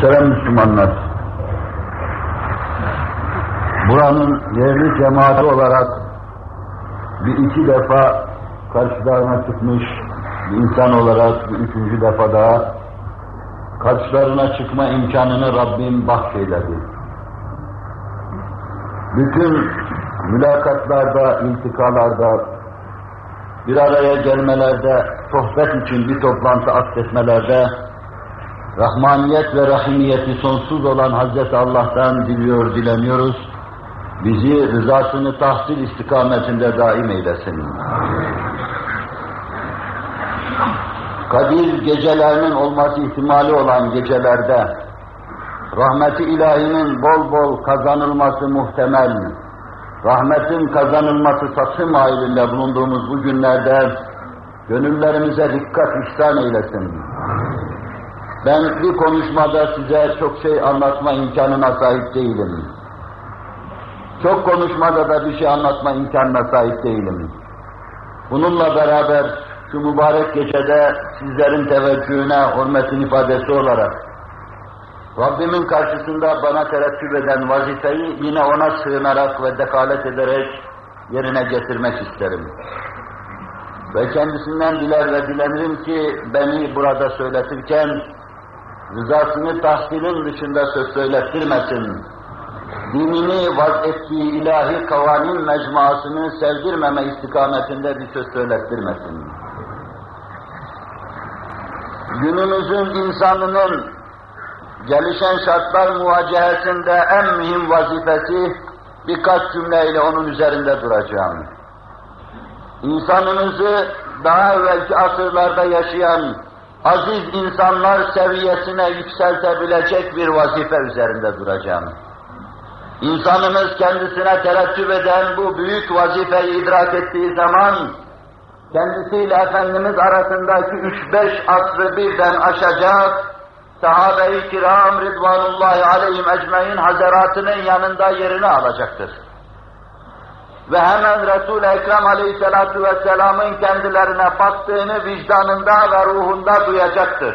Muhterem Müslümanlar, buranın yerli cemaati olarak bir iki defa karşılarına çıkmış bir insan olarak bir üçüncü defa daha karşılarına çıkma imkanını Rabbim bahşeyledi. Bütün mülakatlarda, iltikalarda, bir araya gelmelerde, sohbet için bir toplantı aksetmelerde, Rahmaniyet ve rahimiyeti sonsuz olan Hazreti Allah'tan diliyor, dileniyoruz. Bizi rızasını tahsil istikametinde daim eylesin. Kadir gecelerinin olması ihtimali olan gecelerde, rahmeti ilahinin bol bol kazanılması muhtemel, rahmetin kazanılması satım halinde bulunduğumuz bu günlerde, gönüllerimize dikkat ihsan eylesin. Ben bir konuşmada size çok şey anlatma imkanına sahip değilim. Çok konuşmada da bir şey anlatma imkanına sahip değilim. Bununla beraber şu mübarek gecede sizlerin teveccühüne, hürmetin ifadesi olarak Rabbimin karşısında bana terettüp eden vazifeyi yine ona sığınarak ve dekalet ederek yerine getirmek isterim. Ve kendisinden diler ve dilenirim ki beni burada söyletirken rızasını tahsilin dışında söz söylettirmesin. Dinini vaz ettiği ilahi kavanin mecmuasını sevdirmeme istikametinde bir söz söylettirmesin. Günümüzün insanının gelişen şartlar muvacehesinde en mühim vazifesi birkaç cümleyle onun üzerinde duracağım. İnsanımızı daha evvelki asırlarda yaşayan aziz insanlar seviyesine yükseltebilecek bir vazife üzerinde duracağım. İnsanımız kendisine terettüp eden bu büyük vazifeyi idrak ettiği zaman, kendisiyle Efendimiz arasındaki üç beş asrı birden aşacak, sahabe-i kiram Ridvanullahi aleyhim ecmain hazaratının yanında yerini alacaktır. Ve hemen Resul-i Ekrem aleyhissalatu vesselamın kendilerine baktığını vicdanında ve ruhunda duyacaktır.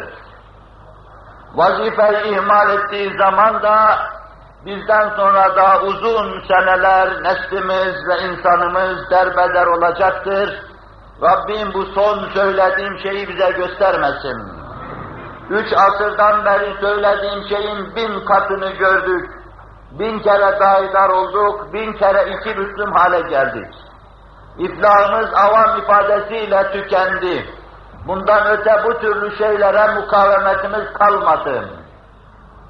Vazifeyi ihmal ettiği zaman da bizden sonra daha uzun seneler neslimiz ve insanımız derbeder olacaktır. Rabbim bu son söylediğim şeyi bize göstermesin. Üç asırdan beri söylediğim şeyin bin katını gördük. Bin kere daidar olduk, bin kere iki Müslüm hale geldik. İflahımız avam ifadesiyle tükendi. Bundan öte bu türlü şeylere mukavemetimiz kalmadı.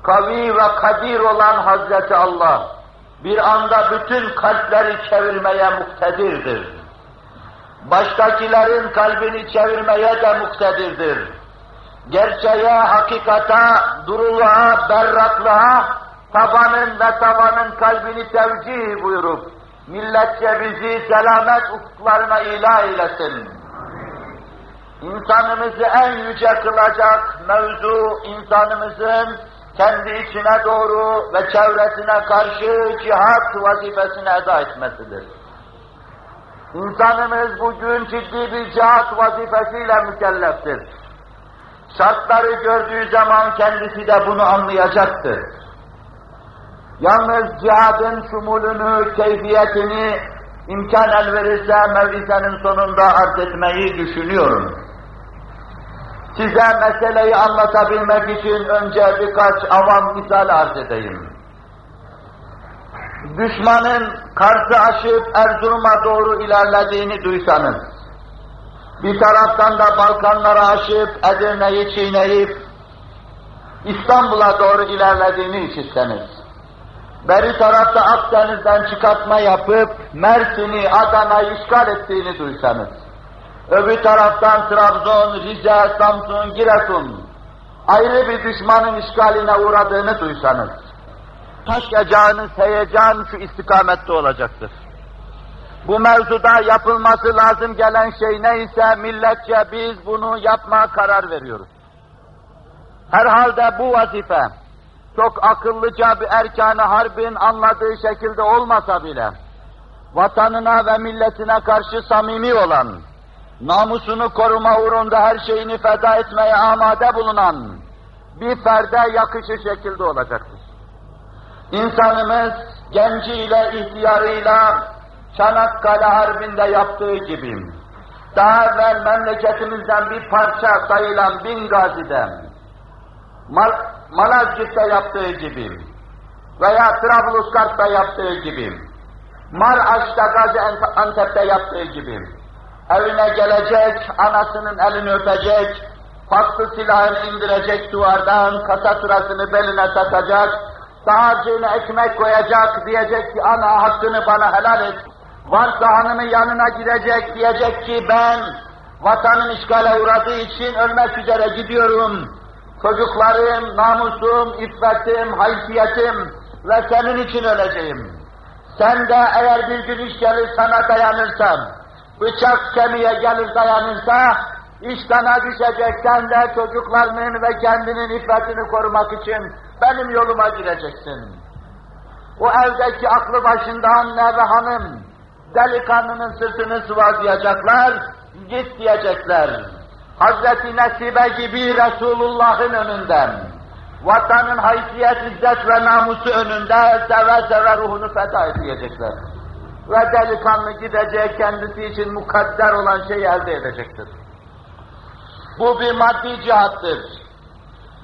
Kavi ve kadir olan Hazreti Allah, bir anda bütün kalpleri çevirmeye muktedirdir. Baştakilerin kalbini çevirmeye de muktedirdir. Gerçeğe, hakikata, duruluğa, berraklığa, tabanın ve tavanın kalbini tevcih buyurup, milletçe bizi selamet ufuklarına ilah eylesin. İnsanımızı en yüce kılacak mevzu, insanımızın kendi içine doğru ve çevresine karşı cihat vazifesini eda etmesidir. İnsanımız bugün ciddi bir cihat vazifesiyle mükelleftir. Şartları gördüğü zaman kendisi de bunu anlayacaktır. Yalnız cihadın şumulünü, keyfiyetini imkan el verirse mevlisenin sonunda arz etmeyi düşünüyorum. Size meseleyi anlatabilmek için önce birkaç avam misal arz edeyim. Düşmanın Kars'ı aşıp Erzurum'a doğru ilerlediğini duysanız, bir taraftan da Balkanları aşıp Edirne'yi çiğneyip İstanbul'a doğru ilerlediğini işitseniz, beri tarafta Akdeniz'den çıkartma yapıp Mersin'i, Adana'yı işgal ettiğini duysanız, öbür taraftan Trabzon, Rize, Samsun, Giresun, ayrı bir düşmanın işgaline uğradığını duysanız, taşacağınız heyecan şu istikamette olacaktır. Bu mevzuda yapılması lazım gelen şey neyse milletçe biz bunu yapma karar veriyoruz. Herhalde bu vazife çok akıllıca bir erkanı harbin anladığı şekilde olmasa bile vatanına ve milletine karşı samimi olan, namusunu koruma uğrunda her şeyini feda etmeye amade bulunan bir ferde yakışır şekilde olacaktır. İnsanımız genciyle, ihtiyarıyla Çanakkale Harbi'nde yaptığı gibi, daha evvel memleketimizden bir parça sayılan bin gaziden, Mal Malazgirt'te yaptığı gibi veya Trablusgarp'ta yaptığı gibi, Maraş'ta Gaziantep'te yaptığı gibi, evine gelecek, anasının elini öpecek, farklı silahını indirecek duvardan, kasa sırasını beline takacak, dağarcığına ekmek koyacak, diyecek ki ana hakkını bana helal et, varsa hanımın yanına gidecek, diyecek ki ben vatanın işgale uğradığı için ölmek üzere gidiyorum, çocuklarım, namusum, iffetim, haysiyetim ve senin için öleceğim. Sen de eğer bir gün iş gelir sana dayanırsan, bıçak kemiğe gelir dayanırsa, iş sana düşecek, de çocuklarının ve kendinin iffetini korumak için benim yoluma gireceksin. O evdeki aklı başında anne ve hanım, delikanlının sırtını sıvazlayacaklar, git diyecekler. Hazreti Nesibe gibi Resulullah'ın önünden, vatanın haysiyet, izzet ve namusu önünde seve seve ruhunu feda edecekler. Ve delikanlı gidecek kendisi için mukadder olan şeyi elde edecektir. Bu bir maddi cihattır.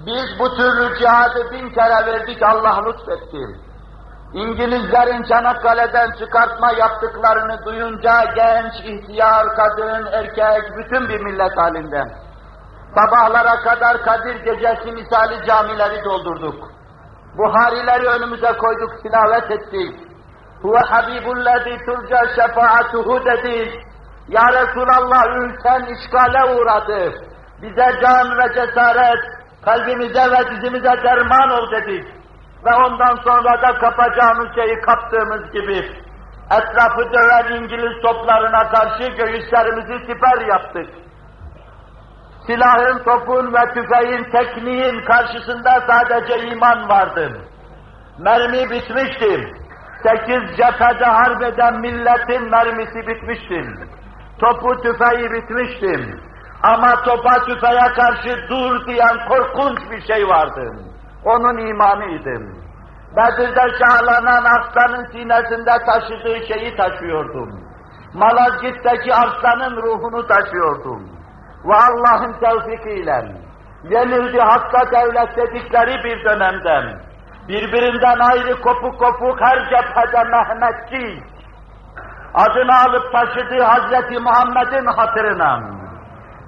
Biz bu türlü cihadı bin kere verdik, Allah lütfetti. İngilizlerin Çanakkale'den çıkartma yaptıklarını duyunca genç, ihtiyar, kadın, erkek, bütün bir millet halinde sabahlara kadar Kadir Gecesi misali camileri doldurduk. Buharileri önümüze koyduk, tilavet ettik. Huve habibullezî turca şefaatuhu dedik. Ya Resulallah ülken işgale uğradı. Bize can ve cesaret, kalbimize ve dizimize derman ol dedik. Ve ondan sonra da kapacağımız şeyi kaptığımız gibi etrafı döven İngiliz toplarına karşı göğüslerimizi siper yaptık. Silahın, topun ve tüfeğin, tekniğin karşısında sadece iman vardı. Mermi bitmişti. Sekiz cephede harbeden milletin mermisi bitmişti. Topu tüfeği bitmişti. Ama topa tüfeğe karşı dur diyen korkunç bir şey vardı. Onun imanıydı. Bedir'de şahlanan aslanın sinesinde taşıdığı şeyi taşıyordum. Malazgirt'teki arslanın ruhunu taşıyordum. Ve Allah'ın tevfikiyle yenildi hakka devlet dedikleri bir dönemden birbirinden ayrı kopuk kopuk her cephede Mehmetçik adını alıp taşıdığı Hazreti Muhammed'in hatırına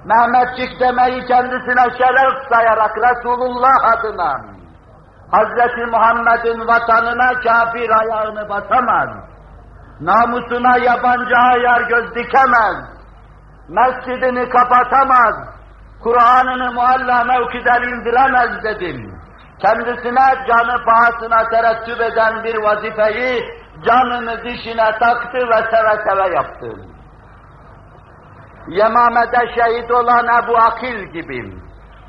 Mehmetçik demeyi kendisine şeref sayarak Resulullah adına Hazreti Muhammed'in vatanına kafir ayağını basamaz. Namusuna yabancı ayar göz dikemez. Mescidini kapatamaz. Kur'an'ını mualla mevkiden indiremez dedim. Kendisine canı pahasına terettüp eden bir vazifeyi canını dişine taktı ve seve seve yaptı. Yemame'de şehit olan Ebu Akil gibi,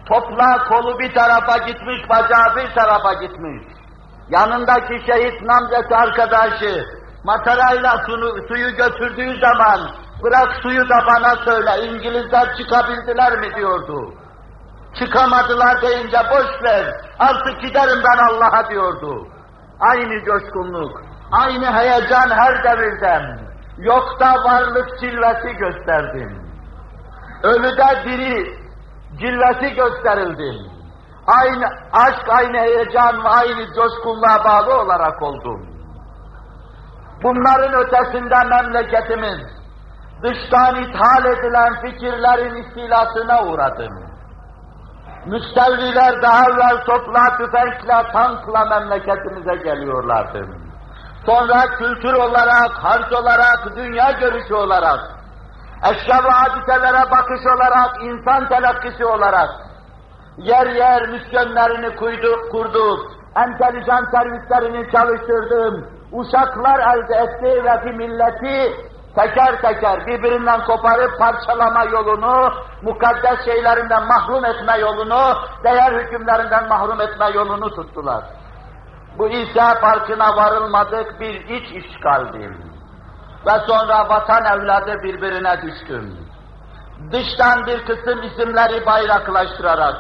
topla kolu bir tarafa gitmiş, bacağı bir tarafa gitmiş. Yanındaki şehit namzeti arkadaşı, matarayla suyu, suyu götürdüğü zaman, bırak suyu da bana söyle, İngilizler çıkabildiler mi diyordu. Çıkamadılar deyince boş ver, artık giderim ben Allah'a diyordu. Aynı coşkunluk, aynı heyecan her devirden, yokta varlık cilvesi gösterdim. Ölüde diri cilvesi gösterildi. Aynı aşk, aynı heyecan ve aynı coşkunluğa bağlı olarak oldum. Bunların ötesinde memleketimiz, dıştan ithal edilen fikirlerin istilasına uğradım. Müstevliler daha evvel topla, tüfekle, tankla memleketimize geliyorlardı. Sonra kültür olarak, harç olarak, dünya görüşü olarak, eşya ve hadiselere bakış olarak, insan telakkisi olarak, Yer yer misyonlarını kurduk, kurduk. Entelijan servislerini çalıştırdım. Uşaklar elde etti ve bir milleti teker teker birbirinden koparıp parçalama yolunu, mukaddes şeylerinden mahrum etme yolunu, değer hükümlerinden mahrum etme yolunu tuttular. Bu ise farkına varılmadık bir iç işgaldi. Ve sonra vatan evladı birbirine düştüm. Dıştan bir kısım isimleri bayraklaştırarak,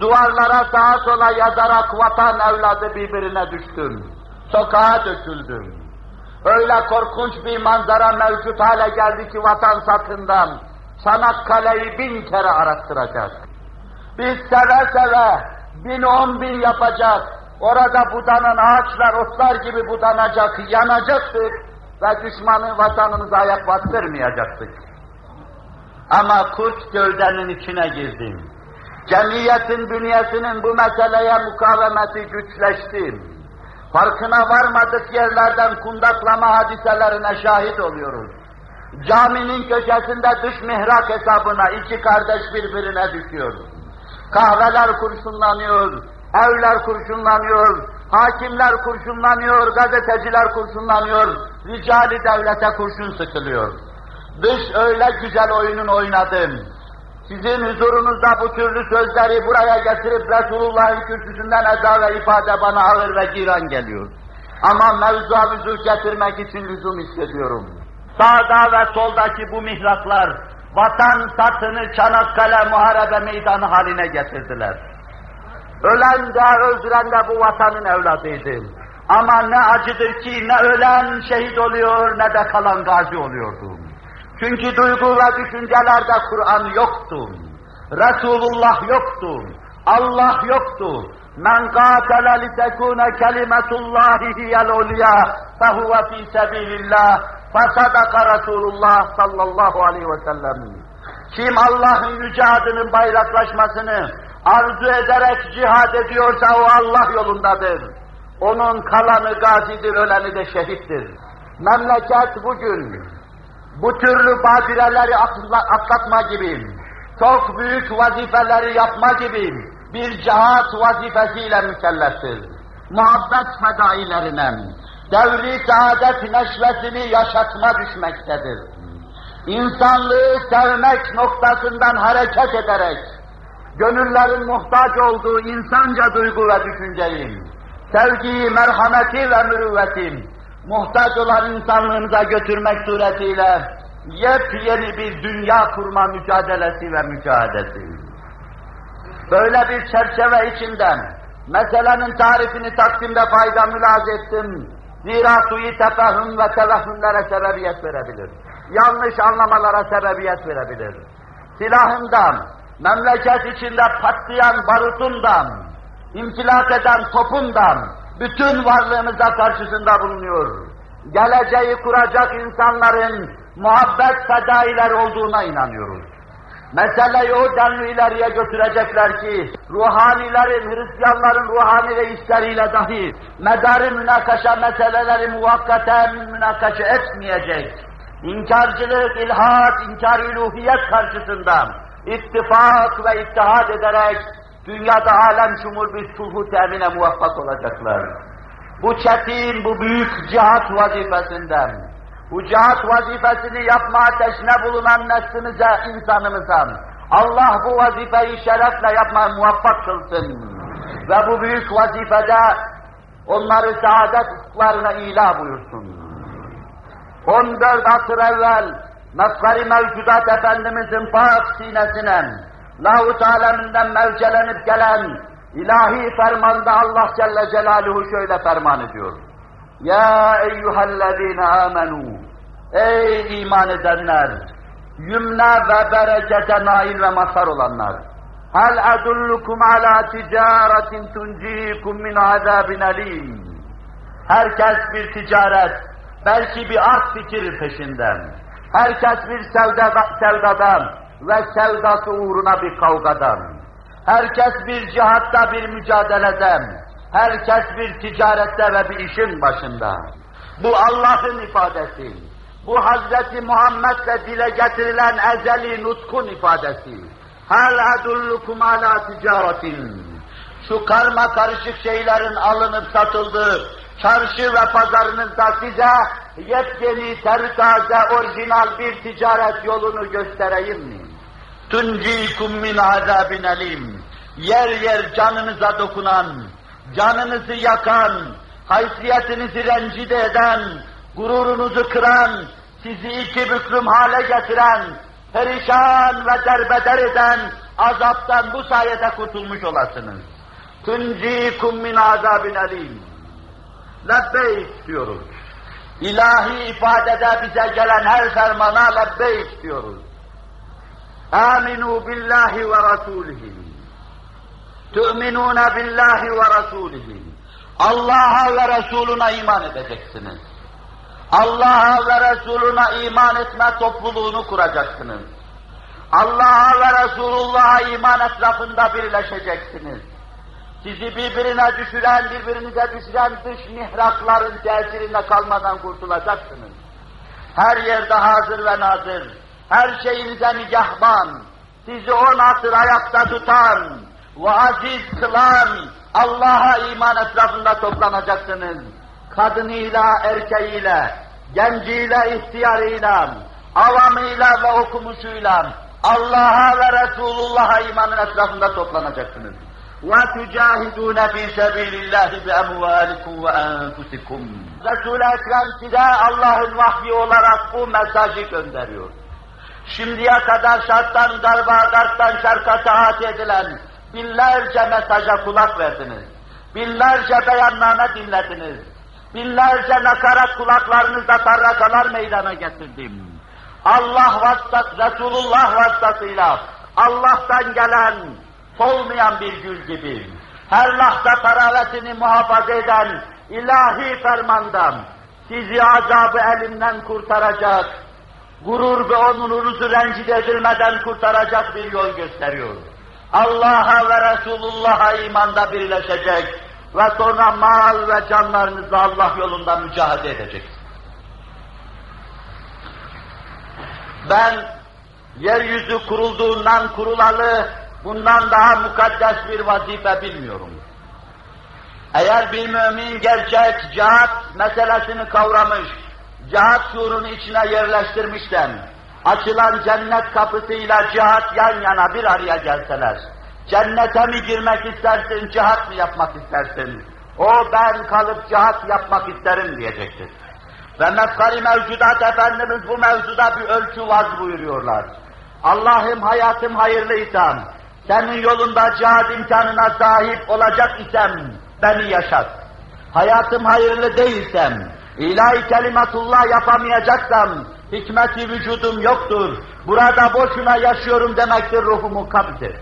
duvarlara sağa sola yazarak vatan evladı birbirine düştüm. Sokağa döküldüm. Öyle korkunç bir manzara mevcut hale geldi ki vatan satından Çanakkale'yi bin kere arattıracak. Biz seve seve bin on bin yapacak, orada budanan ağaçlar, otlar gibi budanacak, yanacaktık ve düşmanı vatanımıza ayak bastırmayacaktık. Ama kurt gövdenin içine girdim. Cemiyetin bünyesinin bu meseleye mukavemeti güçleşti. Farkına varmadık yerlerden kundaklama hadiselerine şahit oluyoruz. Caminin köşesinde dış mihrak hesabına iki kardeş birbirine düşüyor. Kahveler kurşunlanıyor, evler kurşunlanıyor, hakimler kurşunlanıyor, gazeteciler kurşunlanıyor, ricali devlete kurşun sıkılıyor. Dış öyle güzel oyunun oynadım. Sizin huzurunuzda bu türlü sözleri buraya getirip Resulullah'ın kürsüsünden eda ve ifade bana ağır ve giran geliyor. Ama mevzuya vüzuh getirmek için lüzum hissediyorum. Sağda ve soldaki bu mihraklar, vatan satını Çanakkale Muharebe Meydanı haline getirdiler. Ölen de öldüren de bu vatanın evladıydı. Ama ne acıdır ki ne ölen şehit oluyor ne de kalan gazi oluyordu. Çünkü duygu ve düşüncelerde Kur'an yoktu. Resulullah yoktu. Allah yoktu. Men qatele li tekune kelimetullahi hiyel ulya fehuve fi sebilillah fesadaka Resulullah sallallahu aleyhi ve sellem. Kim Allah'ın yüce adının bayraklaşmasını arzu ederek cihad ediyorsa o Allah yolundadır. Onun kalanı gazidir, öleni de şehittir. Memleket bugün bu türlü badireleri atlatma gibi, çok büyük vazifeleri yapma gibi bir cihat vazifesiyle mükelleftir. Muhabbet fedailerine, devri saadet neşvesini yaşatma düşmektedir. İnsanlığı sevmek noktasından hareket ederek, gönüllerin muhtaç olduğu insanca duygu ve düşünceyi, sevgiyi, merhameti ve mürüvveti, muhtaç olan insanlığımıza götürmek suretiyle yepyeni bir dünya kurma mücadelesi ve mücadelesi. Böyle bir çerçeve içinden meselenin tarifini takdimde fayda mülaz ettim. Zira suyu tefehüm ve tevehhümlere sebebiyet verebilir. Yanlış anlamalara sebebiyet verebilir. Silahından, memleket içinde patlayan barutundan, infilak eden topundan, bütün varlığımıza karşısında bulunuyor. Geleceği kuracak insanların muhabbet fedailer olduğuna inanıyoruz. Meseleyi o denli ileriye götürecekler ki, ruhanilerin, Hristiyanların ruhani reisleriyle dahi medarı münakaşa meseleleri muvakkaten münakaşa etmeyecek. İnkarcılık, ilhat, inkar üluhiyet karşısında ittifak ve ittihad ederek dünyada alem şumul bir sulhu temine muvaffak olacaklar. Bu çetin, bu büyük cihat vazifesinden, bu cihat vazifesini yapma ateşine bulunan neslimize, insanımıza, Allah bu vazifeyi şerefle yapmaya muvaffak kılsın. Ve bu büyük vazifede onları saadet ufuklarına ila buyursun. 14 asır evvel Mefkari mevcudat Efendimizin pak sinesine Lavut aleminden mevcelenip gelen ilahi fermanda Allah Celle Celaluhu şöyle ferman ediyor. Ya eyyühellezine amenu Ey iman edenler! Yümne ve berekete nail ve mazhar olanlar! Hel edullukum ala ticaretin tuncikum min azabin. Herkes bir ticaret, belki bir art fikir peşinden. Herkes bir sevda, sevdadan ve sevdası uğruna bir kavgadan. Herkes bir cihatta bir mücadeleden. Herkes bir ticarette ve bir işin başında. Bu Allah'ın ifadesi. Bu Hazreti Muhammed'le dile getirilen ezeli nutkun ifadesi. Hal adullukum ala ticaretin. Şu karma karışık şeylerin alınıp satıldığı çarşı ve pazarınızda size yepyeni, tertaze, orijinal bir ticaret yolunu göstereyim mi? Tuncikum min azabin elim. Yer yer canınıza dokunan, canınızı yakan, haysiyetinizi rencide eden, gururunuzu kıran, sizi iki büklüm hale getiren, perişan ve derbeder eden azaptan bu sayede kurtulmuş olasınız. Tuncikum min azabin elim. Lebbeyk diyoruz. İlahi ifadede bize gelen her fermana lebbeyk diyoruz. Aminu billahi ve rasulihi. Tu'minuna billahi ve rasulihi. Allah'a ve Resuluna iman edeceksiniz. Allah'a ve Resuluna iman etme topluluğunu kuracaksınız. Allah'a ve Resulullah'a iman etrafında birleşeceksiniz. Sizi birbirine düşüren, birbirinize düşüren dış mihrakların tesirinde kalmadan kurtulacaksınız. Her yerde hazır ve nazır, her şeyinize nigahban, sizi on asır ayakta tutan ve aziz kılan Allah'a iman etrafında toplanacaksınız. Kadınıyla, erkeğiyle, genciyle, ihtiyarıyla, avamıyla ve okumuşuyla Allah'a ve Resulullah'a imanın etrafında toplanacaksınız. وَتُجَاهِدُونَ فِي سَبِيلِ اللّٰهِ بِأَمْوَالِكُمْ وَاَنْفُسِكُمْ Resul-i Ekrem size Allah'ın vahyi olarak bu mesajı gönderiyor. Şimdiye kadar şarttan, darba, darttan şarka taat edilen binlerce mesaja kulak verdiniz. Binlerce beyanname dinlediniz. Binlerce nakarat kulaklarınızda tarrakalar meydana getirdim. Allah vasıtası, Resulullah vasıtasıyla Allah'tan gelen solmayan bir gül gibi, her lahza taravetini muhafaza eden ilahi fermandan sizi azabı elinden kurtaracak, gurur ve onurunuzu rencide edilmeden kurtaracak bir yol gösteriyor. Allah'a ve Resulullah'a imanda birleşecek ve sonra mal ve canlarınızla Allah yolunda mücadele edeceksiniz. Ben yeryüzü kurulduğundan kurulalı bundan daha mukaddes bir vazife bilmiyorum. Eğer bir mümin gerçek cihat meselesini kavramış, cihat şuurunu içine yerleştirmişten, açılan cennet kapısıyla cihat yan yana bir araya gelseler, cennete mi girmek istersin, cihat mı yapmak istersin? O ben kalıp cihat yapmak isterim diyecektir. Ve mefkari mevcudat Efendimiz bu mevzuda bir ölçü vaz buyuruyorlar. Allah'ım hayatım hayırlıysa, senin yolunda cihad imkanına sahip olacak isem beni yaşat. Hayatım hayırlı değilsem, ilahi kelimatullah yapamayacaksam, hikmeti vücudum yoktur, burada boşuna yaşıyorum demektir ruhumu kabzir.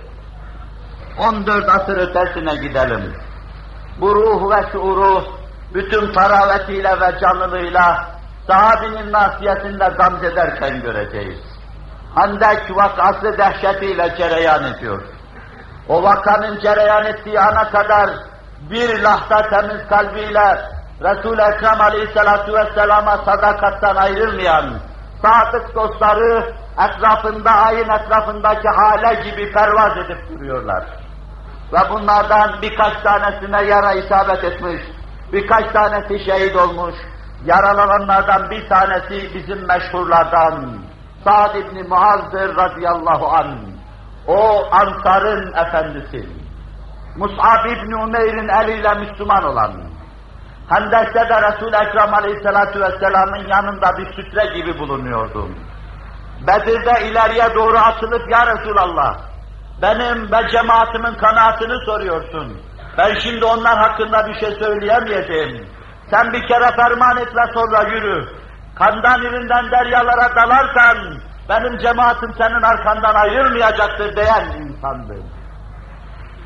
14 asır ötesine gidelim. Bu ruh ve şuuru bütün taravetiyle ve canlılığıyla sahabinin nasiyetinde gamzederken göreceğiz. Handek vakası dehşetiyle cereyan ediyor. O vakanın cereyan ettiği ana kadar bir lahta temiz kalbiyle Resul-i Ekrem Aleyhisselatü Vesselam'a sadakattan ayrılmayan sadık dostları etrafında, ayın etrafındaki hale gibi pervaz edip duruyorlar. Ve bunlardan birkaç tanesine yara isabet etmiş, birkaç tanesi şehit olmuş, yaralananlardan bir tanesi bizim meşhurlardan, Sa'd ibn Muaz'dır radıyallahu anh. O Ansar'ın efendisi. Mus'ab ibn Umeyr'in eliyle Müslüman olan. Hendek'te de Resul-i Ekrem Aleyhisselatü Vesselam'ın yanında bir sütre gibi bulunuyordu. Bedir'de ileriye doğru atılıp ya Resulallah, benim ve cemaatimin kanaatini soruyorsun. Ben şimdi onlar hakkında bir şey söyleyemeyeceğim. Sen bir kere ferman et ve sonra yürü. Kandan irinden deryalara dalarsan, benim cemaatim senin arkandan ayrılmayacaktır diyen insandı.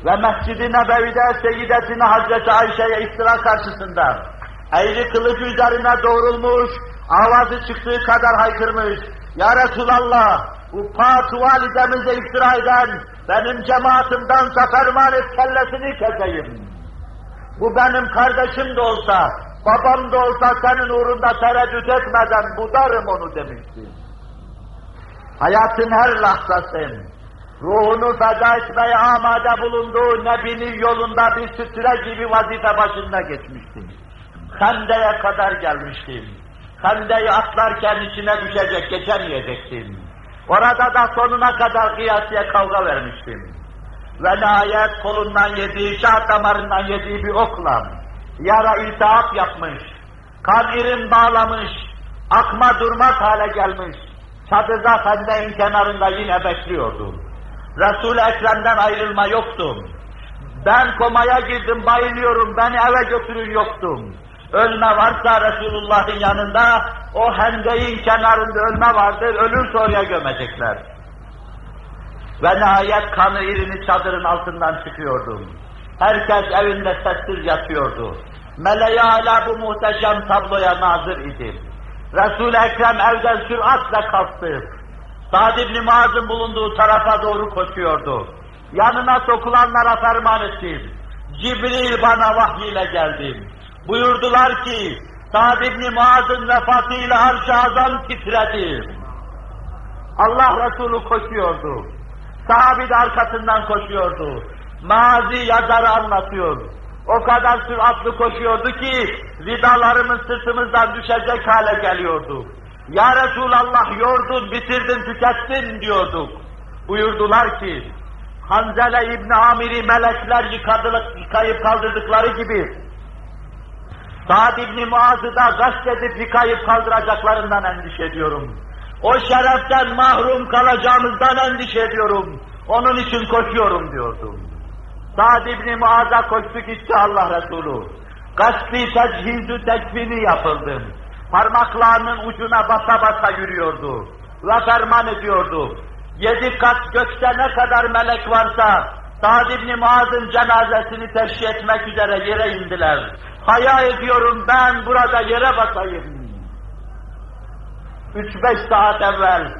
Ve Mescid-i Nebevi'de Seyyidetine Hazreti Ayşe'ye iftira karşısında eğri kılıcı üzerine doğrulmuş, avazı çıktığı kadar haykırmış. Ya Resulallah, bu pat validemize iftira eden benim cemaatimden ferman et kellesini keseyim. Bu benim kardeşim de olsa, babam da olsa senin uğrunda tereddüt etmeden budarım onu demişti. Hayatın her lahzası, ruhunu feda etmeye amade bulunduğu Nebi'nin yolunda bir sütre gibi vazife başında geçmiştim. Hende'ye kadar gelmiştim. Hende'yi atlarken içine düşecek, geçemeyecektim. Orada da sonuna kadar kıyasıya kavga vermiştim. Ve nihayet kolundan yediği, şah damarından yediği bir okla yara iltihap yapmış, kan irin bağlamış, akma durmaz hale gelmiş. Çadırda Hende'nin kenarında yine bekliyordu. Resul-i Ekrem'den ayrılma yoktum. Ben komaya girdim, bayılıyorum, beni eve götürün yoktum. Ölme varsa Resulullah'ın yanında, o hendeyin kenarında ölme vardır, ölürse oraya gömecekler. Ve nihayet kanı irini çadırın altından çıkıyordum. Herkes evinde sessiz yatıyordu. Meleği hala bu muhteşem tabloya nazır idi. Resul-i Ekrem evden süratle kalktı. Sa'd ibn Muaz'ın bulunduğu tarafa doğru koşuyordu. Yanına sokulanlara ferman ettim. Cibril bana vahyiyle geldi. Buyurdular ki, Sa'd ibn Muaz'ın vefatıyla arş-ı azam titredi. Allah Resulü koşuyordu. Sahabi de arkasından koşuyordu. Mazi yazarı anlatıyor. O kadar süratli koşuyordu ki vidalarımız sırtımızdan düşecek hale geliyordu. Ya Resulallah yordun, bitirdin, tükettin diyorduk. Buyurdular ki, Hanzele İbni Amir'i melekler yıkadık, yıkayıp kaldırdıkları gibi, Sa'd İbni Muaz'ı da gasp edip yıkayıp kaldıracaklarından endişe ediyorum. O şereften mahrum kalacağımızdan endişe ediyorum. Onun için koşuyorum diyordum. Sa'd İbni Muaz'a koştu gitti Allah Resulü. Gaspi teczihizü tekfini yapıldı. Parmaklarının ucuna basa basa yürüyordu. Ve ferman ediyordu. Yedi kat gökte ne kadar melek varsa, Sa'd İbni Muaz'ın cenazesini teşhi etmek üzere yere indiler. Hayal ediyorum ben burada yere basayım. Üç beş saat evvel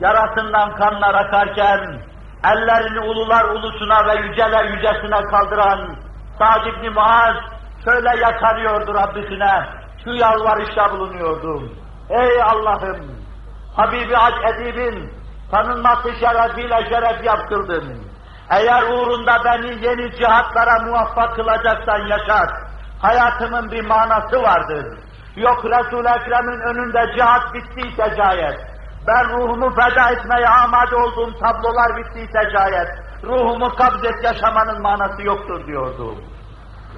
yarasından kanlar akarken ellerini ulular ulusuna ve yüceler yücesine kaldıran Sa'd ibn Muaz şöyle yakarıyordu Rabbisine, şu yalvarışta bulunuyordu. Ey Allah'ım, Habibi Edib'in tanınması şerefiyle şeref yaptırdın. Eğer uğrunda beni yeni cihatlara muvaffak kılacaksan yaşat. Hayatımın bir manası vardır. Yok Resul-i Ekrem'in önünde cihat bittiyse şayet. Ben ruhumu feda etmeye amade olduğum tablolar bittiyse şayet. Ruhumu kabzet yaşamanın manası yoktur diyordu.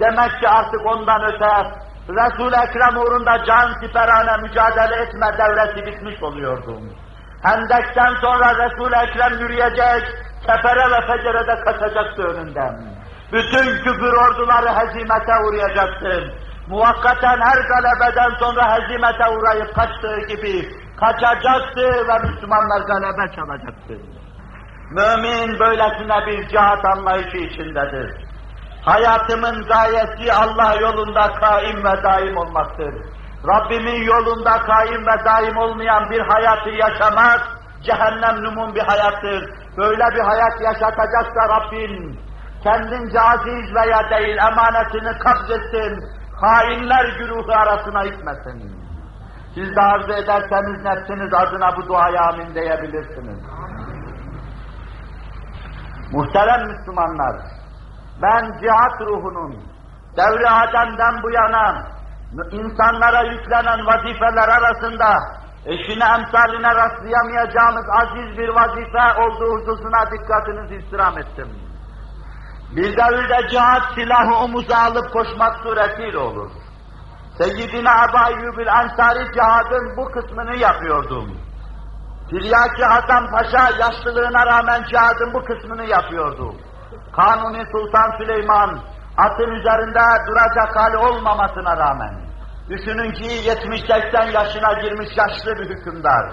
Demek ki artık ondan öte Resul-i Ekrem uğrunda can siperane mücadele etme devresi bitmiş oluyordu. Hendekten sonra Resul-i Ekrem yürüyecek, sefere ve fecerede kaçacaktı önünden. Bütün küfür orduları hezimete uğrayacaktı. Muvakkaten her galebeden sonra hezimete uğrayıp kaçtığı gibi kaçacaktı ve Müslümanlar galebe çalacaktı. Mümin böylesine bir cihat anlayışı içindedir. Hayatımın gayesi Allah yolunda kaim ve daim olmaktır. Rabbimin yolunda kaim ve daim olmayan bir hayatı yaşamak, cehennem numun bir hayattır. Böyle bir hayat yaşatacaksa Rabbim, kendince aziz veya değil emanetini kabzetsin, hainler güruhu arasına itmesin. Siz de arzu ederseniz nefsiniz adına bu duaya amin diyebilirsiniz. Muhterem Müslümanlar, ben cihat ruhunun devri Adem'den bu yana insanlara yüklenen vazifeler arasında eşine emsaline rastlayamayacağımız aziz bir vazife olduğu hususuna dikkatinizi istirham ettim. Bir devirde cihat silahı omuza alıp koşmak suretiyle olur. Seyyidina Ebu Eyyubil Ensari cihadın bu kısmını yapıyordu. Tiryaki Hasan Paşa yaşlılığına rağmen cihadın bu kısmını yapıyordu. Kanuni Sultan Süleyman atın üzerinde duracak hali olmamasına rağmen düşünün ki 70-80 yaşına girmiş yaşlı bir hükümdar.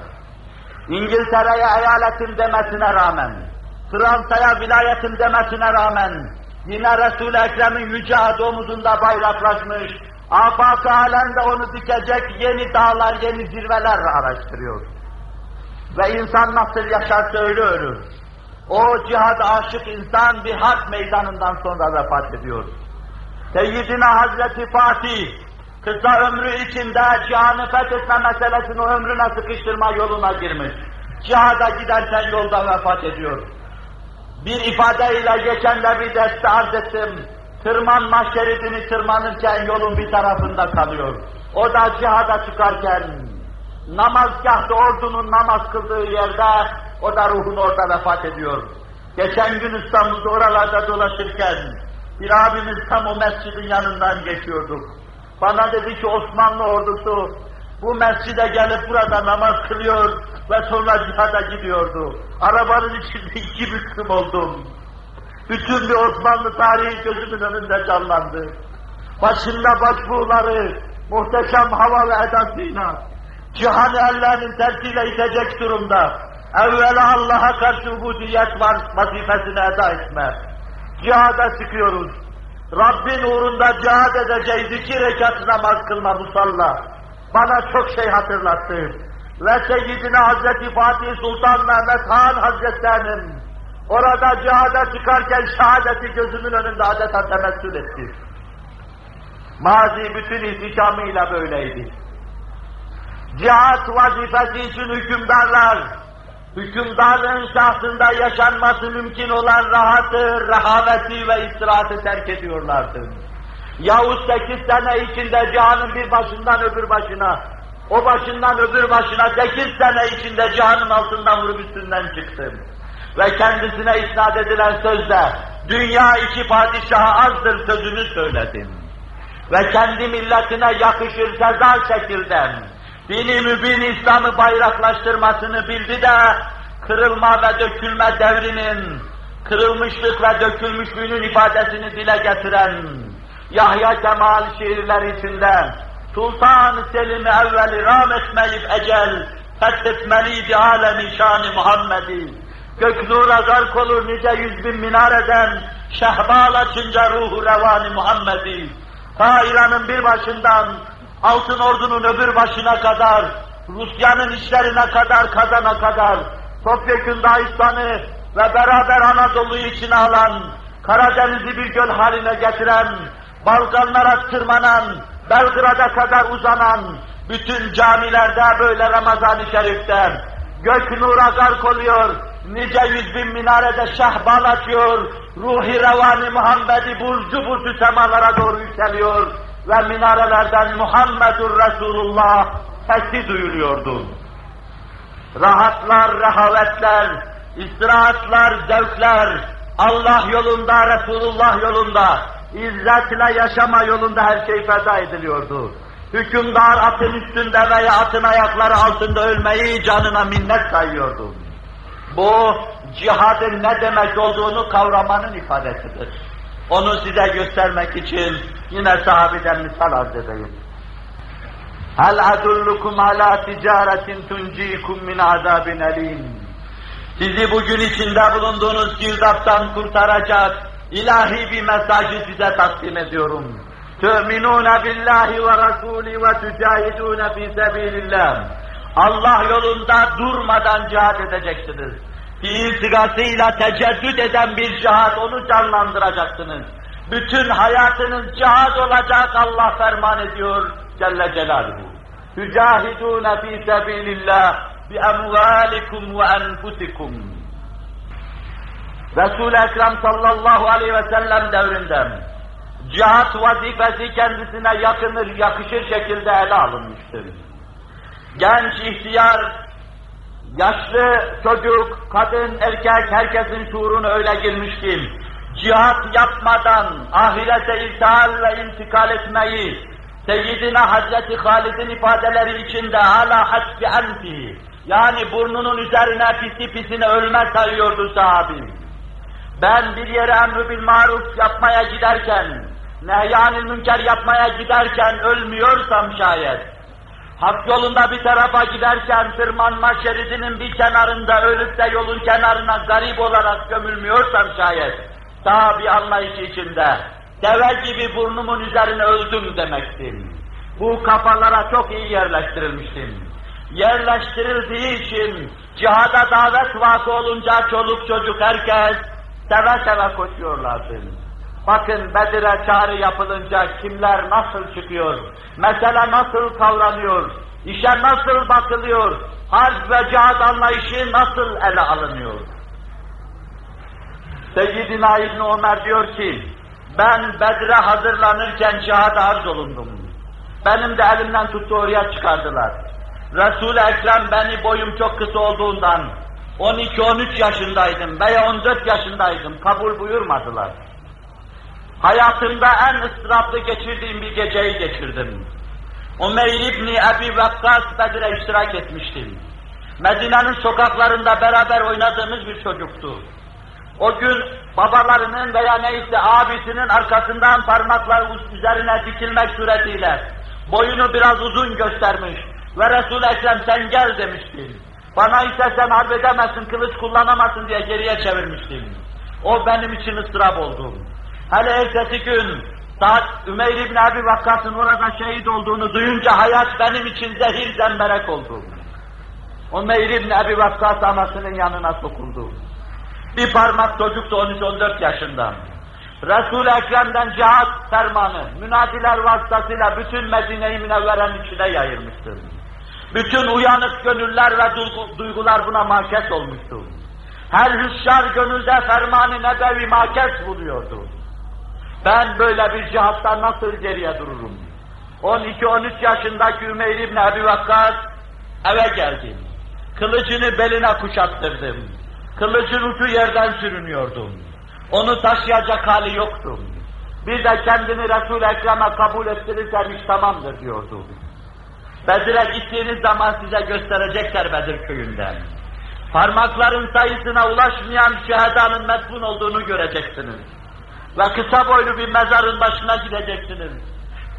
İngiltere'ye eyaletim demesine rağmen, Fransa'ya vilayetim demesine rağmen yine Resul-i Ekrem'in yüce adı omuzunda bayraklaşmış, afak alende onu dikecek yeni dağlar, yeni zirveler araştırıyor. Ve insan nasıl yaşarsa öyle ölür. O cihad aşık insan bir harp meydanından sonra vefat ediyor. Seyyidina Hazreti Fatih, kısa ömrü içinde cihanı fethetme meselesini ömrüne sıkıştırma yoluna girmiş. Cihada giderken yolda vefat ediyor. Bir ifadeyle geçen de bir derste arz ettim. Tırmanma şeridini tırmanırken yolun bir tarafında kalıyor. O da cihada çıkarken, namazgahta ordunun namaz kıldığı yerde, o da ruhun orada vefat ediyor. Geçen gün İstanbul'da oralarda dolaşırken, bir abimiz tam o mescidin yanından geçiyorduk. Bana dedi ki Osmanlı ordusu bu mescide gelip burada namaz kılıyor ve sonra cihada gidiyordu. Arabanın içinde iki büklüm oldum. Bütün bir Osmanlı tarihi gözümün önünde canlandı. Başında başbuğları, muhteşem hava ve edasıyla, cihanı ellerinin tersiyle itecek durumda, evvela Allah'a karşı ubudiyet var vazifesini eda etme. Cihada çıkıyoruz. Rabbin uğrunda cihad edeceğiz, iki rekat namaz kılma musalla. Bana çok şey hatırlattı. Ve Seyyidine Hazreti Fatih Sultan Mehmet Han Hazretlerinin orada cihada çıkarken şehadeti gözümün önünde adeta temessül etti. Mazi bütün ihtişamıyla böyleydi. Cihat vazifesi için hükümdarlar, hükümdarlığın şahsında yaşanması mümkün olan rahatı, rehaveti ve istirahatı terk ediyorlardı. Yahut sekiz sene içinde cihanın bir başından öbür başına, o başından öbür başına sekiz sene içinde cihanın altından vurup üstünden çıktım. Ve kendisine isnat edilen sözde, dünya iki padişaha azdır sözünü söyledim. Ve kendi milletine yakışır sezar şekilde, dini mübin İslam'ı bayraklaştırmasını bildi de, kırılma ve dökülme devrinin, kırılmışlık ve dökülmüşlüğünün ifadesini dile getiren, Yahya Kemal şiirler içinde, Sultan Selim'i evveli ram etmeyip ecel, fethetmeliydi alemi şanı Muhammed'i. Gök nura gark olur nice yüz bin minareden, şehbal açınca ruhu revani Muhammed'i. Ta İran'ın bir başından, Altın Ordu'nun öbür başına kadar, Rusya'nın işlerine kadar, kazana kadar, Topyekun Dağistan'ı ve beraber Anadolu'yu içine alan, Karadeniz'i bir göl haline getiren, Balkanlara tırmanan, Belgrad'a kadar uzanan, bütün camilerde böyle Ramazan-ı Şerif'te, gök nura gark oluyor, nice yüz bin minarede şehbal açıyor, ruhi revani Muhammed'i burcu burcu semalara doğru yükseliyor ve minarelerden Muhammedur Resulullah sesi duyuluyordu. Rahatlar, rehavetler, istirahatlar, zevkler, Allah yolunda, Resulullah yolunda, izzetle yaşama yolunda her şey feda ediliyordu. Hükümdar atın üstünde veya atın ayakları altında ölmeyi canına minnet sayıyordu. Bu cihadın ne demek olduğunu kavramanın ifadesidir. Onu size göstermek için yine sahabeden misal arz edeyim. Hel adullukum ala ticaretin tuncikum min azabin. Sizi bugün içinde bulunduğunuz girdaptan kurtaracak ilahi bir mesajı size takdim ediyorum. Tü'minûne billahi ve rasûlî ve tücahidûne fî sebîlillâh. Allah yolunda durmadan cihad edeceksiniz. Fiil sigasıyla teceddüt eden bir cihad, onu canlandıracaksınız. Bütün hayatınız cihad olacak Allah ferman ediyor Celle Celaluhu. Tücahidûne fî sebîlillâh bi emvâlikum ve enfusikum. Resul-i Ekrem sallallahu aleyhi ve sellem devrinde cihat vazifesi kendisine yakınır, yakışır şekilde ele alınmıştır. Genç, ihtiyar, yaşlı, çocuk, kadın, erkek herkesin şuurunu öyle girmiş ki, cihat yapmadan ahirete iltihal ve intikal etmeyi, Seyyidina Hazreti Halid'in ifadeleri içinde hala hasbi enfi, yani burnunun üzerine pisi pisine ölme sayıyordu sahabim. Ben bir yere emri bil maruf yapmaya giderken, nehyanil münker yapmaya giderken ölmüyorsam şayet, hak yolunda bir tarafa giderken tırmanma şeridinin bir kenarında ölüp de yolun kenarına garip olarak gömülmüyorsam şayet, daha bir anlayış içinde, deve gibi burnumun üzerine öldüm demektir. Bu kafalara çok iyi yerleştirilmiştim. Yerleştirildiği için cihada davet vakı olunca çoluk çocuk herkes seve seve koşuyorlardı. Bakın Bedir'e çağrı yapılınca kimler nasıl çıkıyor, mesele nasıl kavranıyor, işe nasıl bakılıyor, harp ve cihad anlayışı nasıl ele alınıyor. Seyyidina İbni Ömer diyor ki, ben Bedre hazırlanırken cihada arz olundum. Benim de elimden tuttu oraya çıkardılar. Resul-i Ekrem beni boyum çok kısa olduğundan 12-13 yaşındaydım veya 14 yaşındaydım. Kabul buyurmadılar. Hayatımda en ıstıraplı geçirdiğim bir geceyi geçirdim. Umeyr İbni Ebi Vakkas Bedir'e iştirak etmiştim. Medine'nin sokaklarında beraber oynadığımız bir çocuktu. O gün babalarının veya neyse abisinin arkasından parmaklar üzerine dikilmek suretiyle boyunu biraz uzun göstermiş ve Resul-i Ekrem sen gel demiştim. Bana ise sen harp edemezsin, kılıç kullanamazsın diye geriye çevirmiştim. O benim için ıstırap oldu. Hele ertesi gün saat Ümeyr İbni Abi Vakkas'ın orada şehit olduğunu duyunca hayat benim için zehir zemberek oldu. Ümeyr İbni Abi Vakkas anasının yanına sokuldu. Bir parmak çocuktu 13-14 yaşında. Resul-i Ekrem'den cihat fermanı, münadiler vasıtasıyla bütün Medine-i Münevvere'nin içine yayılmıştır. Bütün uyanık gönüller ve duygular buna mahkes olmuştu. Her hüşşar gönülde fermanı nebevi mahkes buluyordu. Ben böyle bir cihatta nasıl geriye dururum? 12-13 yaşındaki Ümeyr İbni Ebi Vakkas eve geldim. Kılıcını beline kuşattırdım. Kılıcın ucu yerden sürünüyordum. Onu taşıyacak hali yoktu. Bir de kendini Resul-i Ekrem'e kabul ettirirsen iş tamamdır diyordu. Bedir'e gittiğiniz zaman size gösterecekler Bedir köyünden. Parmakların sayısına ulaşmayan şehadanın metfun olduğunu göreceksiniz. Ve kısa boylu bir mezarın başına gideceksiniz.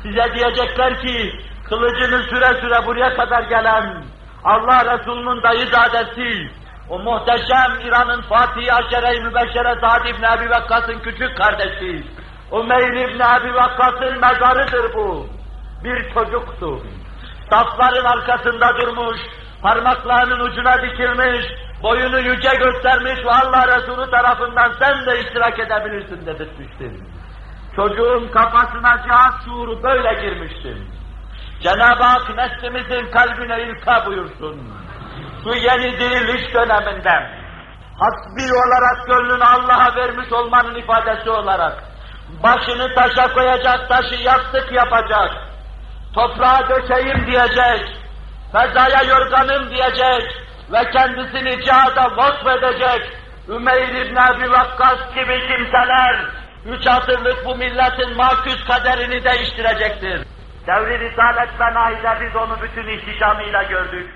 Size diyecekler ki, kılıcını süre süre buraya kadar gelen, Allah Resulü'nün dayızadesi, o muhteşem İran'ın Fatih-i Aşere-i Mübeşşere Sa'd ibn Abi Vakkas'ın küçük kardeşi, Umeyr ibn Abi Vakkas'ın mezarıdır bu. Bir çocuktu. Safların arkasında durmuş, parmaklarının ucuna dikilmiş, boyunu yüce göstermiş ve Allah Resulü tarafından sen de iştirak edebilirsin dedirtmiştim. Çocuğun kafasına cihat şuuru böyle girmiştim. Cenab-ı Hak neslimizin kalbine ilka buyursun. Şu yeni diriliş döneminden hasbi olarak gönlünü Allah'a vermiş olmanın ifadesi olarak başını taşa koyacak, taşı yastık yapacak, toprağa dökeyim diyecek, fezaya yorganım diyecek ve kendisini cihada vakfedecek Ümeyr İbn Abi Vakkas gibi kimseler üç asırlık bu milletin maküs kaderini değiştirecektir. Devri Risalet Benahi'de biz onu bütün ihtişamıyla gördük.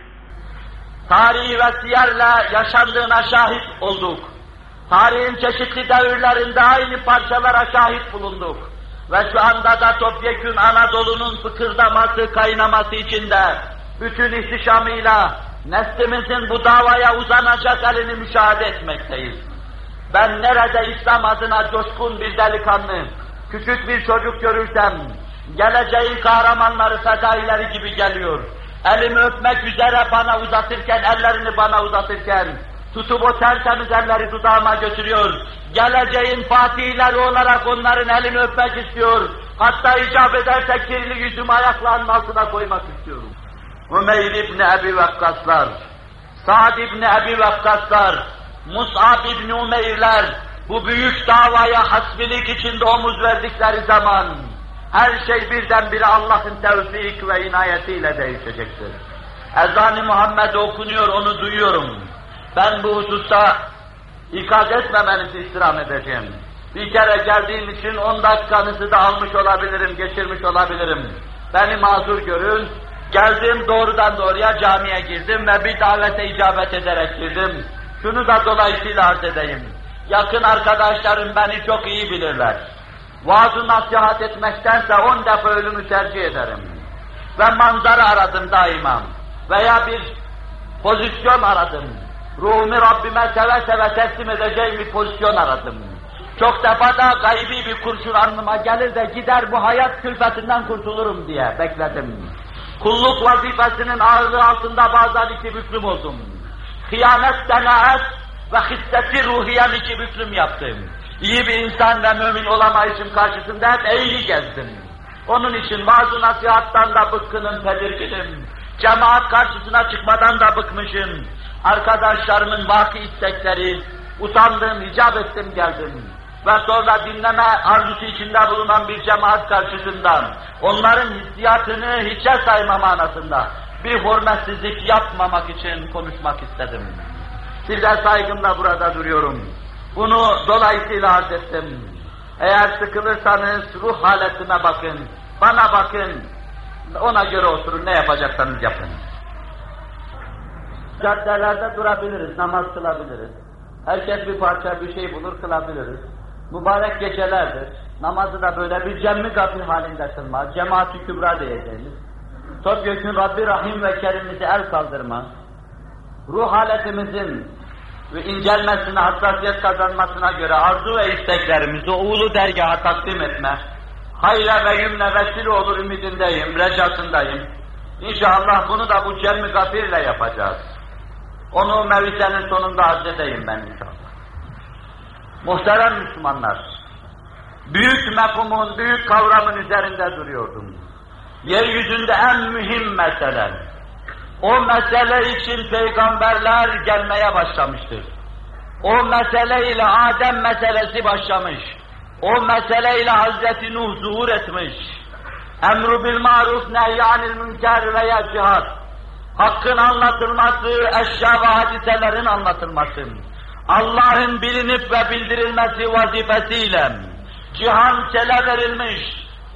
Tarihi ve siyerle yaşandığına şahit olduk. Tarihin çeşitli devirlerinde aynı parçalara şahit bulunduk. Ve şu anda da topyekün Anadolu'nun fıkırdaması, kaynaması içinde bütün ihtişamıyla neslimizin bu davaya uzanacak elini müşahede etmekteyiz. Ben nerede İslam adına coşkun bir delikanlı, küçük bir çocuk görürsem, geleceğin kahramanları, fedaileri gibi geliyor. Elimi öpmek üzere bana uzatırken, ellerini bana uzatırken, tutup o tertemiz elleri dudağıma götürüyor. Geleceğin fatihleri olarak onların elini öpmek istiyor. Hatta icap ederse kirli yüzümü ayaklarının altına koymak istiyorum. Umeyr İbni Ebi Vakkaslar, Sa'd İbni Ebi Vakkaslar, Mus'ab İbni Umeyrler, bu büyük davaya hasbilik içinde omuz verdikleri zaman, her şey birdenbire Allah'ın tevfik ve inayetiyle değişecektir. Ezan-ı Muhammed okunuyor, onu duyuyorum. Ben bu hususta ikaz etmemenizi istirham edeceğim. Bir kere geldiğim için on dakikanızı da almış olabilirim, geçirmiş olabilirim. Beni mazur görün, geldim doğrudan doğruya camiye girdim ve bir davete icabet ederek girdim. Şunu da dolayısıyla arz edeyim. Yakın arkadaşlarım beni çok iyi bilirler. Vaaz-ı nasihat etmektense on defa ölümü tercih ederim. Ve manzara aradım daima. Veya bir pozisyon aradım. Ruhumu Rabbime seve seve teslim edeceğim bir pozisyon aradım. Çok defa da gaybi bir kurşun alnıma gelir de gider bu hayat külfetinden kurtulurum diye bekledim. Kulluk vazifesinin ağırlığı altında bazen iki büklüm oldum. Hıyanet, denaet ve hisseti ruhiyen iki büklüm yaptım. İyi bir insan ve mümin olamayışım karşısında hep eğri gezdim. Onun için bazı nasihattan da bıkkınım, tedirginim. Cemaat karşısına çıkmadan da bıkmışım. Arkadaşlarımın vaki istekleri, Utandım, icap ettim, geldim. Ve sonra dinleme arzusu içinde bulunan bir cemaat karşısında onların hissiyatını hiçe sayma manasında bir hürmetsizlik yapmamak için konuşmak istedim. Size saygımla burada duruyorum. Bunu dolayısıyla arz ettim. Eğer sıkılırsanız ruh haletime bakın, bana bakın, ona göre oturun, ne yapacaksanız yapın. Caddelerde durabiliriz, namaz kılabiliriz. Herkes bir parça bir şey bulur, kılabiliriz. Mübarek gecelerdir. Namazı da böyle bir cemmi gafil halinde kılma, cemaat-i kübra diyeceğimiz. Topyekun Rabbi Rahim ve Kerim'imizi el kaldırma, ruh haletimizin ve incelmesine, hassasiyet kazanmasına göre arzu ve isteklerimizi o ulu dergaha takdim etme, hayra ve yümle vesile olur ümidindeyim, recasındayım. İnşallah bunu da bu cemmi gafirle yapacağız. Onu mevizenin sonunda arz edeyim ben inşallah. Muhterem Müslümanlar, büyük mefhumun, büyük kavramın üzerinde duruyordum. Yeryüzünde en mühim mesele, o mesele için peygamberler gelmeye başlamıştır. O meseleyle Adem meselesi başlamış. O meseleyle Hazreti Nuh zuhur etmiş. Emru bil maruf nehyanil münker veya cihat. Hakkın anlatılması, eşya ve hadiselerin anlatılması. Allah'ın bilinip ve bildirilmesi vazifesiyle cihan sele verilmiş,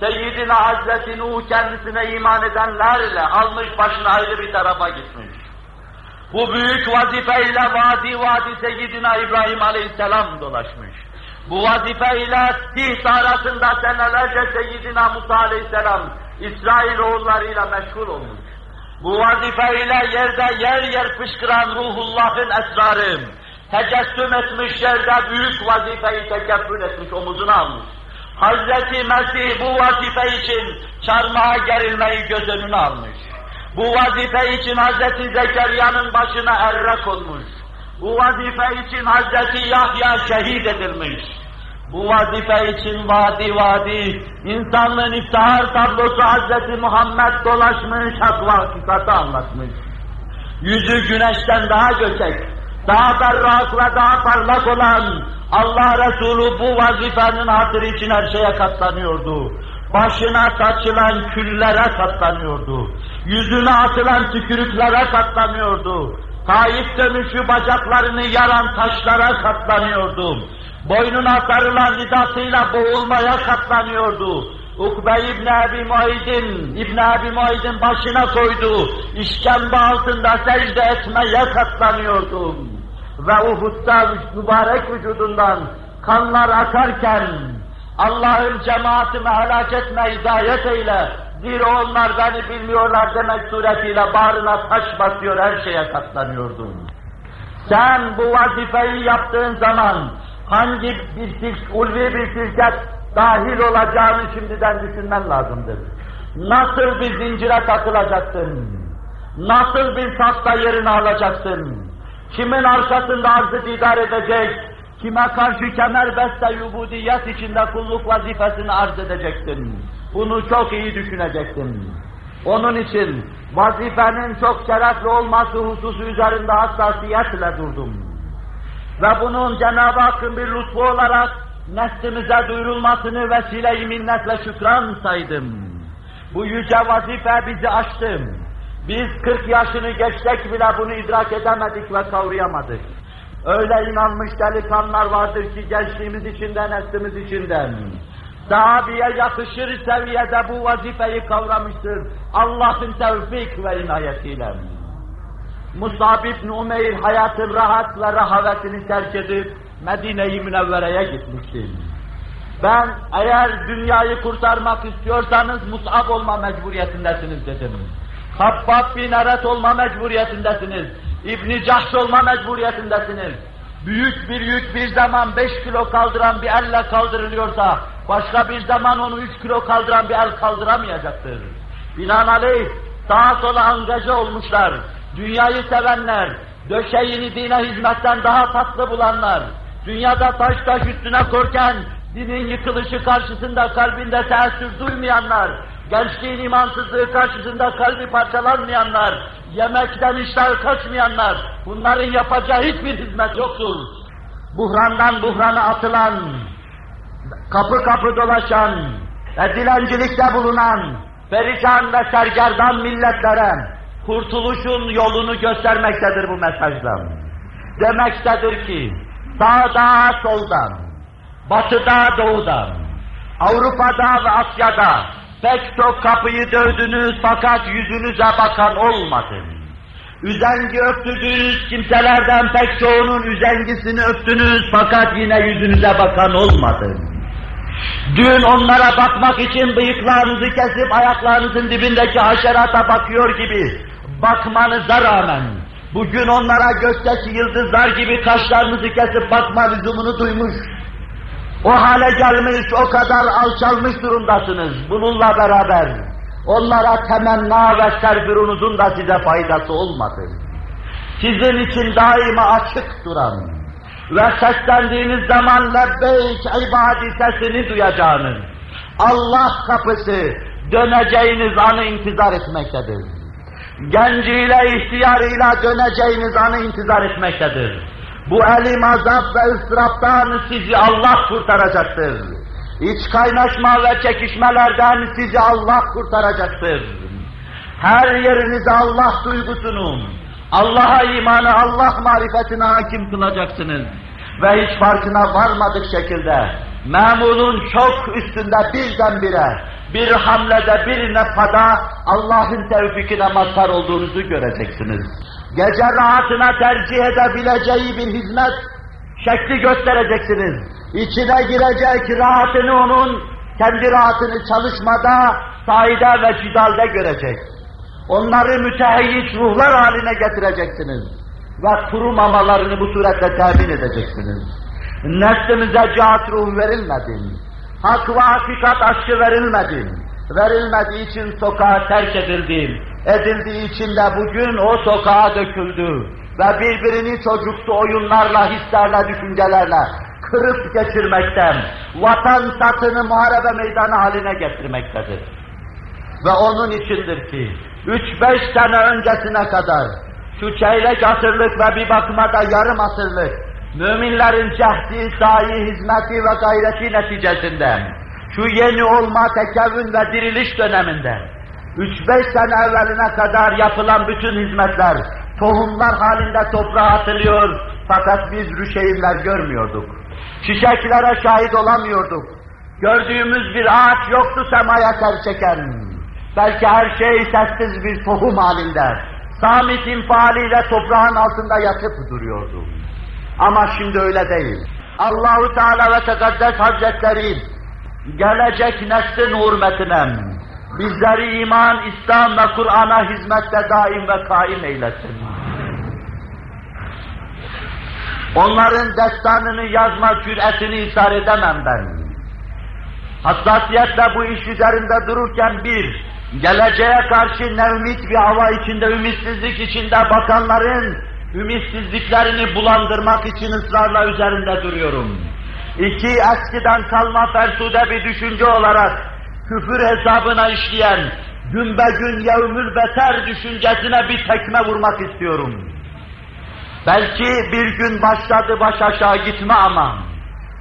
Seyyidina Hazreti Nuh kendisine iman edenlerle almış başını ayrı bir tarafa gitmiş. Bu büyük vazifeyle vadi vadi Seyyidina İbrahim Aleyhisselam dolaşmış. Bu vazifeyle Siht arasında senelerce Seyyidina Musa Aleyhisselam İsrail oğullarıyla meşgul olmuş. Bu vazifeyle yerde yer yer fışkıran ruhullahın esrarı, tecessüm etmiş yerde büyük vazifeyi tekeffül etmiş, omuzuna almış. Hazreti Mesih bu vazife için çarmıha gerilmeyi göz önüne almış. Bu vazife için Hazreti Zekeriya'nın başına erre konmuş. Bu vazife için Hazreti Yahya şehit edilmiş. Bu vazife için vadi vadi, insanlığın iftihar tablosu Hazreti Muhammed dolaşmış, hak ve hakikati anlatmış. Yüzü güneşten daha göçek, daha berrak ve daha parlak olan Allah Resulü bu vazifenin hatırı için her şeye katlanıyordu. Başına saçılan küllere katlanıyordu. Yüzüne atılan tükürüklere katlanıyordu. Taif dönüşü bacaklarını yaran taşlara katlanıyordu. Boynuna sarılan lidasıyla boğulmaya katlanıyordu. Ukbe İbn Abi Muayd'in, İbn Abi Muayd'in başına koydu. İşkembe altında secde etmeye katlanıyordu. Ve Uhud'da mübarek vücudundan kanlar akarken Allah'ın cemaatimi helak etme, hidayet eyle. Zira onlar beni bilmiyorlar demek suretiyle bağrına taş basıyor, her şeye katlanıyordun. Sen bu vazifeyi yaptığın zaman hangi bir ulvi bir şirket dahil olacağını şimdiden düşünmen lazımdır. Nasıl bir zincire takılacaksın? Nasıl bir safta yerini alacaksın? Kimin arkasında arzı idare edecek? Kime karşı kemerbeste yubudiyet içinde kulluk vazifesini arz edeceksin? Bunu çok iyi düşüneceksin. Onun için vazifenin çok şerefli olması hususu üzerinde hassasiyetle durdum. Ve bunun Cenab-ı Hakk'ın bir lütfu olarak neslimize duyurulmasını vesile-i minnetle şükran saydım. Bu yüce vazife bizi açtı. Biz 40 yaşını geçsek bile bunu idrak edemedik ve kavrayamadık. Öyle inanmış delikanlılar vardır ki gençliğimiz içinden, neslimiz içinden. Sahabeye yakışır seviyede bu vazifeyi kavramıştır. Allah'ın tevfik ve inayetiyle. Musab ibn Umeyr hayatın rahat ve rahavetini terk edip Medine-i Münevvere'ye gitmiştir. Ben eğer dünyayı kurtarmak istiyorsanız Mus'ab olma mecburiyetindesiniz dedim. Habbab bin Eret olma mecburiyetindesiniz. İbn-i Cahş olma mecburiyetindesiniz. Büyük bir yük bir zaman beş kilo kaldıran bir elle kaldırılıyorsa, başka bir zaman onu üç kilo kaldıran bir el kaldıramayacaktır. Binaenaleyh sağa sola angaja olmuşlar. Dünyayı sevenler, döşeğini dine hizmetten daha tatlı bulanlar, dünyada taş taş üstüne korken, dinin yıkılışı karşısında kalbinde teessür duymayanlar, gençliğin imansızlığı karşısında kalbi parçalanmayanlar, yemekten iştah kaçmayanlar, bunların yapacağı hiçbir hizmet yoktur. buhrandan buhrana atılan, kapı kapı dolaşan ve dilencilikte bulunan, perişan ve sergerdan milletlere kurtuluşun yolunu göstermektedir bu mesajla. Demektedir ki, sağda soldan, batıda doğudan, Avrupa'da ve Asya'da pek çok kapıyı dövdünüz fakat yüzünüze bakan olmadı. Üzengi öptürdüğünüz kimselerden pek çoğunun üzengisini öptünüz fakat yine yüzünüze bakan olmadı. Dün onlara bakmak için bıyıklarınızı kesip ayaklarınızın dibindeki haşerata bakıyor gibi bakmanıza rağmen bugün onlara gökteki yıldızlar gibi kaşlarınızı kesip bakma lüzumunu duymuş. O hale gelmiş, o kadar alçalmış durumdasınız. Bununla beraber onlara temenna ve serfirunuzun da size faydası olmadı. Sizin için daima açık duran ve seslendiğiniz zaman lebbeyk ibadi sesini duyacağınız Allah kapısı döneceğiniz anı intizar etmektedir. Genciyle, ihtiyarıyla döneceğiniz anı intizar etmektedir. Bu elim azap ve ıstıraptan sizi Allah kurtaracaktır. İç kaynaşma ve çekişmelerden sizi Allah kurtaracaktır. Her yerinize Allah duygusunu, Allah'a imanı, Allah marifetine hakim kılacaksınız. Ve hiç farkına varmadık şekilde memurun çok üstünde birdenbire bir hamlede bir nefada Allah'ın tevfikine mazhar olduğunuzu göreceksiniz. Gece rahatına tercih edebileceği bir hizmet şekli göstereceksiniz. İçine girecek rahatını onun, kendi rahatını çalışmada, saide ve cidalde görecek. Onları mütehiyyiç ruhlar haline getireceksiniz. Ve kurumamalarını bu suretle temin edeceksiniz. Neslimize cihat ruh verilmedi. Hak ve hakikat aşkı verilmedi. Verilmediği için sokağa terk edildi. Edildiği için de bugün o sokağa döküldü. Ve birbirini çocuksu oyunlarla, hislerle, düşüncelerle kırıp geçirmekten, vatan satını muharebe meydanı haline getirmektedir. Ve onun içindir ki, üç beş sene öncesine kadar şu çeyrek asırlık ve bir bakıma da yarım asırlık müminlerin cehdi, sahi, hizmeti ve gayreti neticesinde şu yeni olma, tekevün ve diriliş döneminde üç beş sene evveline kadar yapılan bütün hizmetler tohumlar halinde toprağa atılıyor fakat biz rüşeğimler görmüyorduk. Çiçeklere şahit olamıyorduk. Gördüğümüz bir ağaç yoktu semaya ter çeken. Belki her şey sessiz bir tohum halinde. Samit infialiyle toprağın altında yatıp duruyordu. Ama şimdi öyle değil. Allahu Teala ve Tekaddes Hazretleri gelecek neslin hürmetine bizleri iman, İslam ve Kur'an'a hizmette daim ve kaim eylesin. Onların destanını yazma cüretini isar edemem ben. Hassasiyetle bu iş üzerinde dururken bir, geleceğe karşı ne ümit bir hava içinde, ümitsizlik içinde bakanların ümitsizliklerini bulandırmak için ısrarla üzerinde duruyorum. İki, eskiden kalma fersude bir düşünce olarak küfür hesabına işleyen, gün be gün yevmül beter düşüncesine bir tekme vurmak istiyorum. Belki bir gün başladı baş aşağı gitme ama,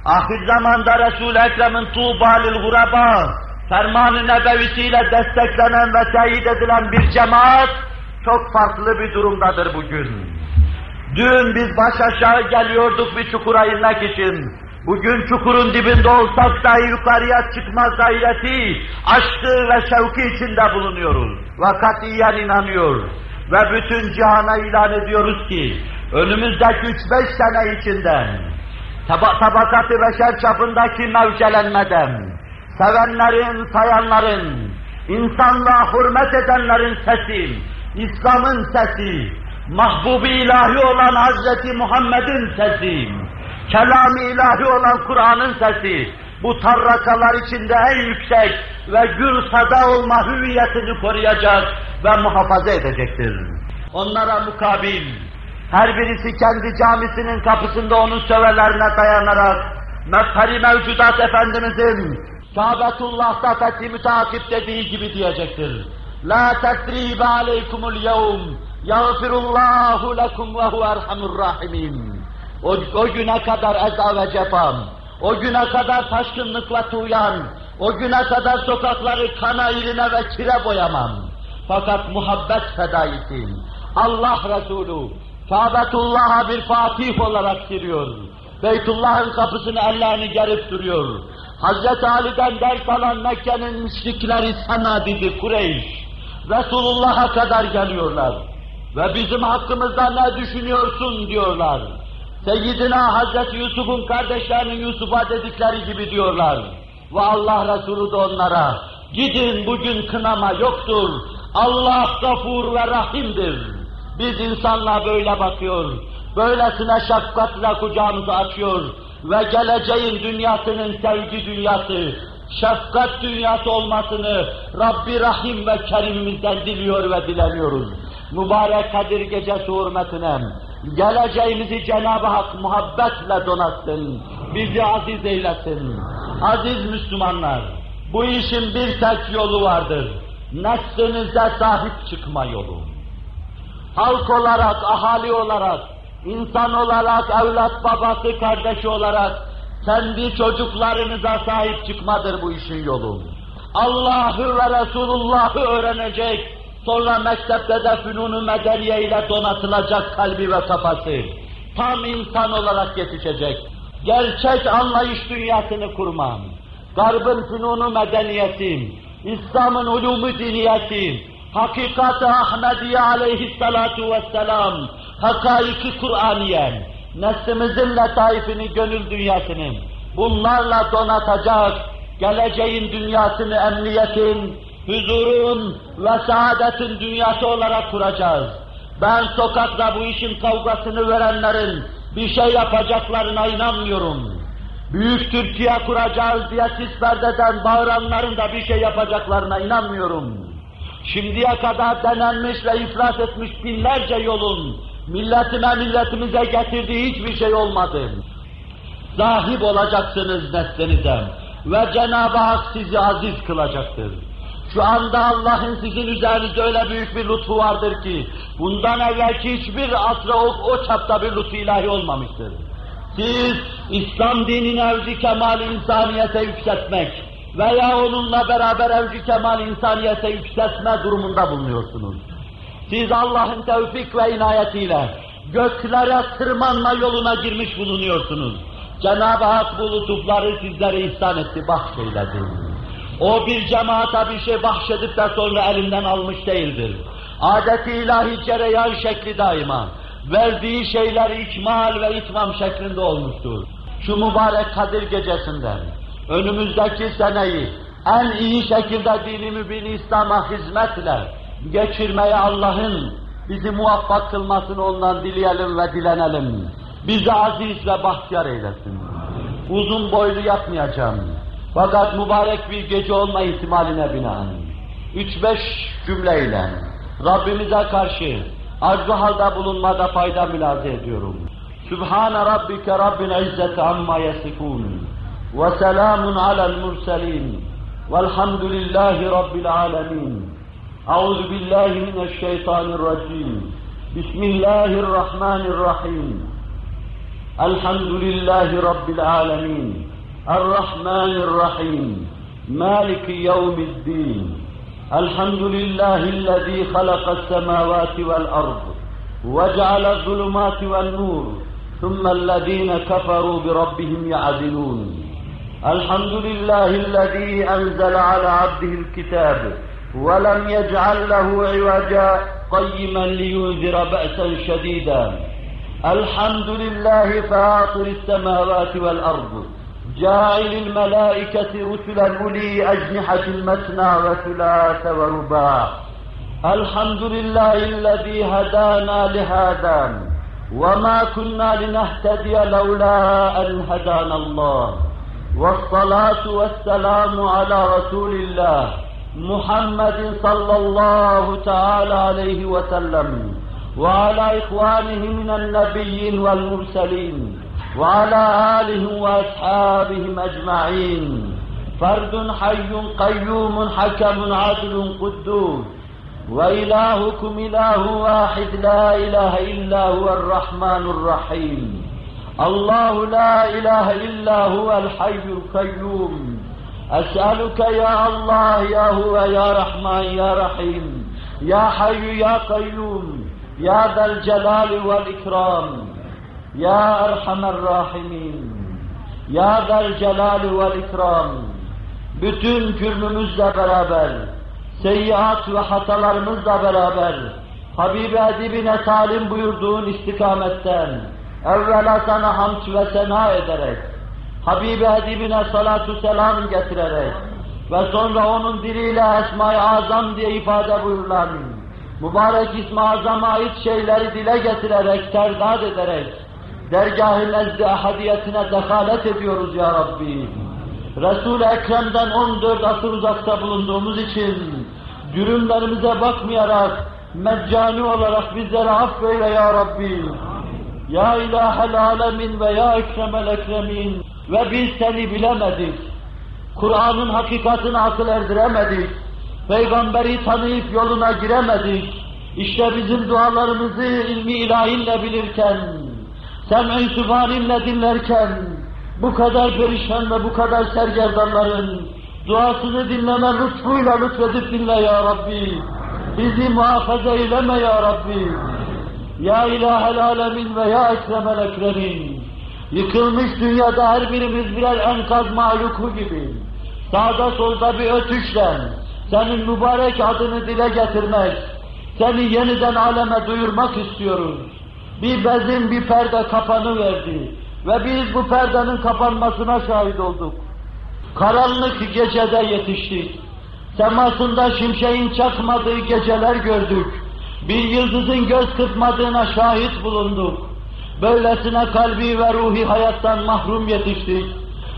ahir zamanda Resul-i Ekrem'in tuğbalil guraba, ferman-ı nebevisiyle desteklenen ve teyit edilen bir cemaat, çok farklı bir durumdadır bugün. Dün biz baş aşağı geliyorduk bir çukura inmek için. Bugün çukurun dibinde olsak dahi yukarıya çıkma gayreti, aşkı ve şevki içinde bulunuyoruz. Ve katiyen inanıyor. Ve bütün cihana ilan ediyoruz ki, önümüzdeki üç beş sene içinde, taba tabakatı beşer çapındaki mevcelenmeden, sevenlerin, sayanların, insanlığa hürmet edenlerin sesi, İslam'ın sesi, mahbubi ilahi olan Hazreti Muhammed'in sesi, kelam-ı ilahi olan Kur'an'ın sesi, bu tarrakalar içinde en yüksek ve gür sada olma hüviyetini koruyacak ve muhafaza edecektir. Onlara mukabil, her birisi kendi camisinin kapısında onun sövelerine dayanarak, mezheri mevcudat Efendimizin Kâbetullah'ta fethi mütakip dediği gibi diyecektir. La tesribe aleykumul yevm, yağfirullahu lekum ve huve erhamur rahimin. O, o güne kadar eza ve cefam, o güne kadar taşkınlık ve tuğyan, o güne kadar sokakları kana iline ve kire boyamam. Fakat muhabbet fedaisin. Allah Resulü Kabetullah'a bir fatih olarak giriyor. Beytullah'ın kapısını ellerini gerip duruyor. Hazreti Ali'den ders alan Mekke'nin müşrikleri Senadidi, Kureyş, Resulullah'a kadar geliyorlar. Ve bizim hakkımızda ne düşünüyorsun diyorlar. Seyyidina Hazreti Yusuf'un kardeşlerinin Yusuf'a dedikleri gibi diyorlar. Ve Allah Resulü de onlara, gidin bugün kınama yoktur, Allah gafur ve rahimdir. Biz insanla böyle bakıyor, böylesine şefkatle kucağımızı açıyor ve geleceğin dünyasının sevgi dünyası, şefkat dünyası olmasını Rabbi Rahim ve Kerim'imizden diliyor ve dileniyoruz. Mübarek Kadir Gecesi hürmetine geleceğimizi Cenab-ı Hak muhabbetle donatsın, bizi aziz eylesin. Aziz Müslümanlar, bu işin bir tek yolu vardır. Neslinize sahip çıkma yolu. Halk olarak, ahali olarak, insan olarak, evlat babası, kardeşi olarak kendi çocuklarınıza sahip çıkmadır bu işin yolu. Allah'ı ve Resulullah'ı öğrenecek, sonra mektepte de fünunu medeniye ile donatılacak kalbi ve kafası. Tam insan olarak yetişecek. Gerçek anlayış dünyasını kurmam. Garbın fünunu medeniyeti, İslam'ın ulumu diniyeti, hakikat-ı Ahmediye aleyhissalatu vesselam, hakaiki Kur'aniye, neslimizin letaifini, gönül dünyasını bunlarla donatacak, geleceğin dünyasını emniyetin, huzurun ve saadetin dünyası olarak kuracağız. Ben sokakta bu işin kavgasını verenlerin bir şey yapacaklarına inanmıyorum. Büyük Türkiye kuracağız diye sis perdeden bağıranların da bir şey yapacaklarına inanmıyorum. Şimdiye kadar denenmiş ve iflas etmiş binlerce yolun milletime milletimize getirdiği hiçbir şey olmadı. Sahip olacaksınız neslinize ve Cenab-ı Hak sizi aziz kılacaktır. Şu anda Allah'ın sizin üzerinizde öyle büyük bir lütfu vardır ki, bundan evvelki hiçbir asra o, o çapta bir lütfu ilahi olmamıştır. Siz İslam dinini evci kemal insaniyete yükseltmek veya onunla beraber evci kemal insaniyete yükseltme durumunda bulunuyorsunuz. Siz Allah'ın tevfik ve inayetiyle göklere tırmanma yoluna girmiş bulunuyorsunuz. Cenab-ı Hak bu lütufları sizlere ihsan etti, bahşeyledi. O bir cemaata bir şey bahşedip de sonra elinden almış değildir. Adeti ilahi cereyan şekli daima. Verdiği şeyler ikmal ve itmam şeklinde olmuştur. Şu mübarek Kadir gecesinden önümüzdeki seneyi en iyi şekilde dini mübin İslam'a hizmetle geçirmeye Allah'ın bizi muvaffak kılmasını ondan dileyelim ve dilenelim. Bizi aziz ve bahtiyar eylesin. Uzun boylu yapmayacağım. Fakat mübarek bir gece olma ihtimaline binaen, üç beş cümleyle Rabbimize karşı arzu halde bulunmada fayda mülaze ediyorum. Sübhane Rabbike Rabbil İzzeti amma yasifun ve selamun alel murselin velhamdülillahi Rabbil alemin. Euzu billahi mineşşeytanirracim. Bismillahirrahmanirrahim. Elhamdülillahi Rabbil alemin. الرحمن الرحيم. مالك يوم الدين. الحمد لله الذي خلق السماوات والأرض وجعل الظلمات والنور ثم الذين كفروا بربهم يعدلون. الحمد لله الذي أنزل على عبده الكتاب ولم يجعل له عوجا قيما لينذر بأسا شديدا. الحمد لله فاطر السماوات والأرض جاعل الملائكة رسلا أولي أجنحة مثنى وثلاث ورباع الحمد لله الذي هدانا لهذا وما كنا لنهتدي لولا أن هدانا الله. والصلاة والسلام على رسول الله محمد صلى الله تعالى عليه وسلم وعلى إخوانه من النبيين والمرسلين. وعلى آله وأصحابهم أجمعين. فرد حي قيوم حكم عدل قدوس. وإلهكم إله واحد لا إله إلا هو الرحمن الرحيم. الله لا إله إلا هو الحي القيوم. أسألك يا الله يا هو يا رحمن يا رحيم. يا حي يا قيوم. يا ذا الجلال والإكرام. Ya Erhamer Rahimin, Ya Del Celali Vel İkram, bütün cürmümüzle beraber, seyyiat ve hatalarımızla beraber, Habibi Edibine talim buyurduğun istikametten, evvela sana hamd ve sena ederek, Habibi Edibine salatu selam getirerek ve sonra onun diliyle Esma-i Azam diye ifade buyurulan, mübarek İsmi Azam'a ait şeyleri dile getirerek, terdad ederek, dergâh-ı nezd-i ahadiyetine dehalet ediyoruz ya Rabbi. Resul-i Ekrem'den 14 asır uzakta bulunduğumuz için dürümlerimize bakmayarak meccani olarak bizleri affeyle ya Rabbi. Ya ilahel alemin ve ya ekremel ekremin ve biz seni bilemedik. Kur'an'ın hakikatini akıl erdiremedik. Peygamberi tanıyıp yoluna giremedik. İşte bizim dualarımızı ilmi ilahinle bilirken, sen-i sübhaninle dinlerken, bu kadar perişan ve bu kadar sergerdanların duasını dinleme lütfuyla lütfedip dinle ya Rabbi. Bizi muhafaza eyleme ya Rabbi. Ya ilahel alemin ve ya ekremel ekremin. Yıkılmış dünyada her birimiz birer enkaz mahluku gibi. Sağda solda bir ötüşle senin mübarek adını dile getirmek, seni yeniden aleme duyurmak istiyoruz. Bir bezin bir perde kapanı verdi ve biz bu perdenin kapanmasına şahit olduk. Karanlık gecede yetiştik. Semasında şimşeğin çakmadığı geceler gördük. Bir yıldızın göz kırpmadığına şahit bulunduk. Böylesine kalbi ve ruhi hayattan mahrum yetiştik.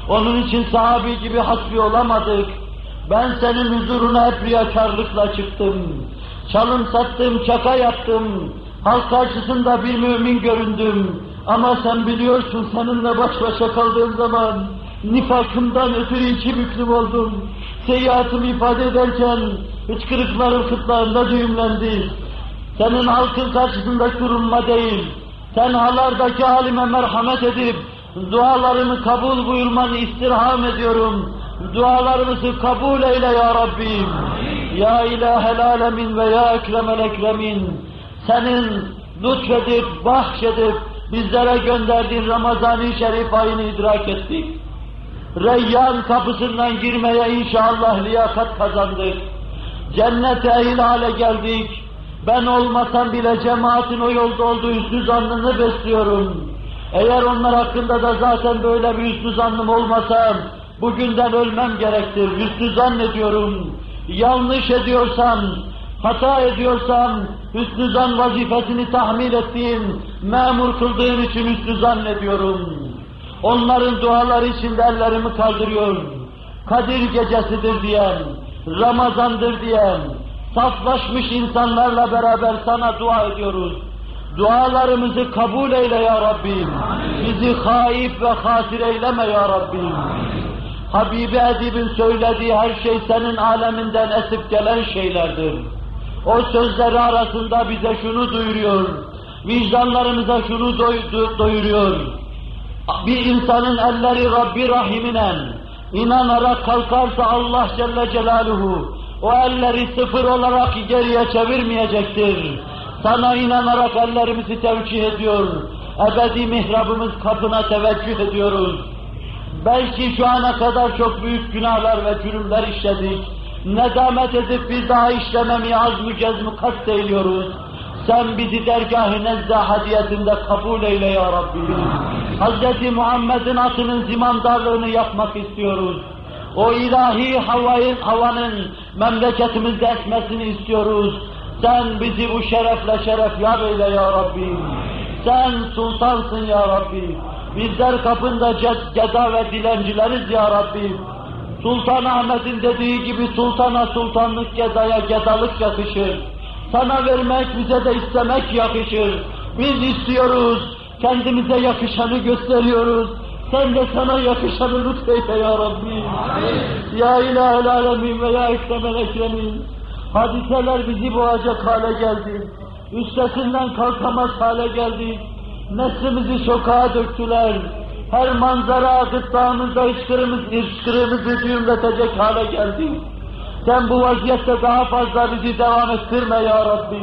Onun için sahabi gibi hasbi olamadık. Ben senin huzuruna hep riyakarlıkla çıktım. Çalım sattım, çaka yaptım. Halk karşısında bir mümin göründüm. Ama sen biliyorsun seninle baş başa kaldığım zaman nifakımdan ötürü iki büklüm oldum. Seyyiatımı ifade ederken hıçkırıklarım kıtlarında düğümlendi. Senin halkın karşısında durulma değil, tenhalardaki halime merhamet edip dualarımı kabul buyurmanı istirham ediyorum. Dualarımızı kabul eyle ya Rabbim. Ya ilahel alemin ve ya ekremel ekremin. Senin lütfedip, bahşedip bizlere gönderdiğin Ramazan-ı Şerif ayını idrak ettik. Reyyan kapısından girmeye inşallah liyakat kazandık. Cennete ehil hale geldik. Ben olmasam bile cemaatin o yolda olduğu üstü zannını besliyorum. Eğer onlar hakkında da zaten böyle bir üstü zannım olmasa, bugünden ölmem gerektir. Üstü zannediyorum. Yanlış ediyorsam, hata ediyorsam, hüsnü zan vazifesini tahmil ettiğim, memur kıldığım için hüsnü zannediyorum. Onların duaları için ellerimi kaldırıyor. Kadir gecesidir diyen, Ramazandır diyen, saflaşmış insanlarla beraber sana dua ediyoruz. Dualarımızı kabul eyle ya Rabbim. Bizi haip ve hasir eyleme ya Rabbim. Habibi Edib'in söylediği her şey senin aleminden esip gelen şeylerdir. O sözleri arasında bize şunu duyuruyor, vicdanlarımıza şunu doy doyuruyor. Bir insanın elleri Rabbi Rahim'ine inanarak kalkarsa Allah Celle Celaluhu o elleri sıfır olarak geriye çevirmeyecektir. Sana inanarak ellerimizi tevcih ediyor. Ebedi mihrabımız kapına teveccüh ediyoruz. Belki şu ana kadar çok büyük günahlar ve cürümler işledik. Nedamet edip bir daha işlememi azmü cezmi kasteyliyoruz. Sen bizi dergâh-ı nezde hadiyetinde kabul eyle ya Rabbi. Hz. Muhammed'in atının zimandarlığını yapmak istiyoruz. O ilahi havayın, havanın memleketimizde esmesini istiyoruz. Sen bizi bu şerefle şeref yar eyle ya Rabbi. Sen sultansın ya Rabbi. Bizler kapında ceda ve dilencileriz ya Rabbi. Sultan Ahmet'in dediği gibi sultana sultanlık, gedaya gedalık yakışır. Sana vermek, bize de istemek yakışır. Biz istiyoruz, kendimize yakışanı gösteriyoruz. Sen de sana yakışanı lütfeyle ya Rabbi. Ya ilahel alemin ve ya ekremel ekremin. Hadiseler bizi boğacak hale geldi. Üstesinden kalkamaz hale geldi. Neslimizi sokağa döktüler. Her manzara gırtlağımızda ıçkırımız, ıçkırığımızı düğümletecek hale geldi. Sen bu vaziyette daha fazla bizi devam ettirme ya Rabbi.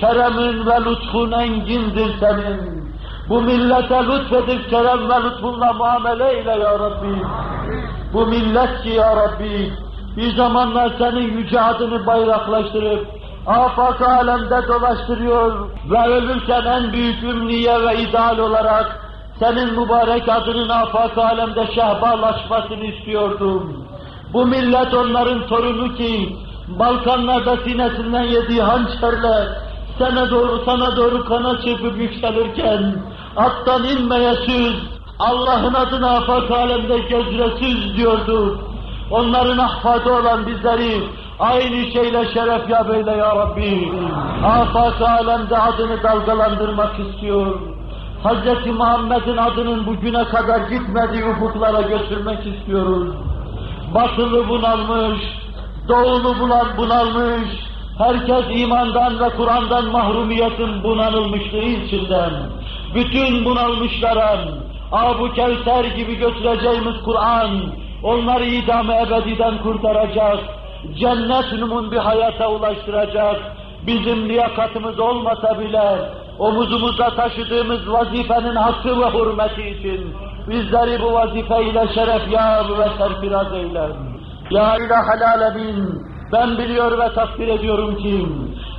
Keremin ve lütfun engindir senin. Bu millete lütfedip kerem ve lütfunla muamele eyle ya Rabbi. Bu millet ki ya Rabbi, bir zamanlar senin yüce adını bayraklaştırıp, afak alemde dolaştırıyor ve ölürken en büyük ümniye ve ideal olarak senin mübarek adının afak alemde şehbalaşmasını istiyordum. Bu millet onların torunu ki, Balkanlarda sinesinden yediği hançerle sana doğru sana doğru kana çırpıp yükselirken attan inmeye süz, Allah'ın adına afak alemde gezresüz diyordu. Onların ahfadı olan bizleri aynı şeyle şeref ya böyle ya Rabbi. Afak alemde adını dalgalandırmak istiyor. Hz. Muhammed'in adının bugüne kadar gitmediği ufuklara götürmek istiyoruz. Batılı bunalmış, doğulu bulan bunalmış, herkes imandan ve Kur'an'dan mahrumiyetin bunalılmışlığı içinden, bütün bunalmışlara, Abu Kevser gibi götüreceğimiz Kur'an, onları idam ebediden kurtaracak, cennet numun bir hayata ulaştıracak, bizim liyakatımız olmasa bile, omuzumuzda taşıdığımız vazifenin hakkı ve hürmeti için, bizleri bu vazifeyle şeref yar ve serfiraz eyle. Ya ilahel alemin, ben biliyor ve takdir ediyorum ki,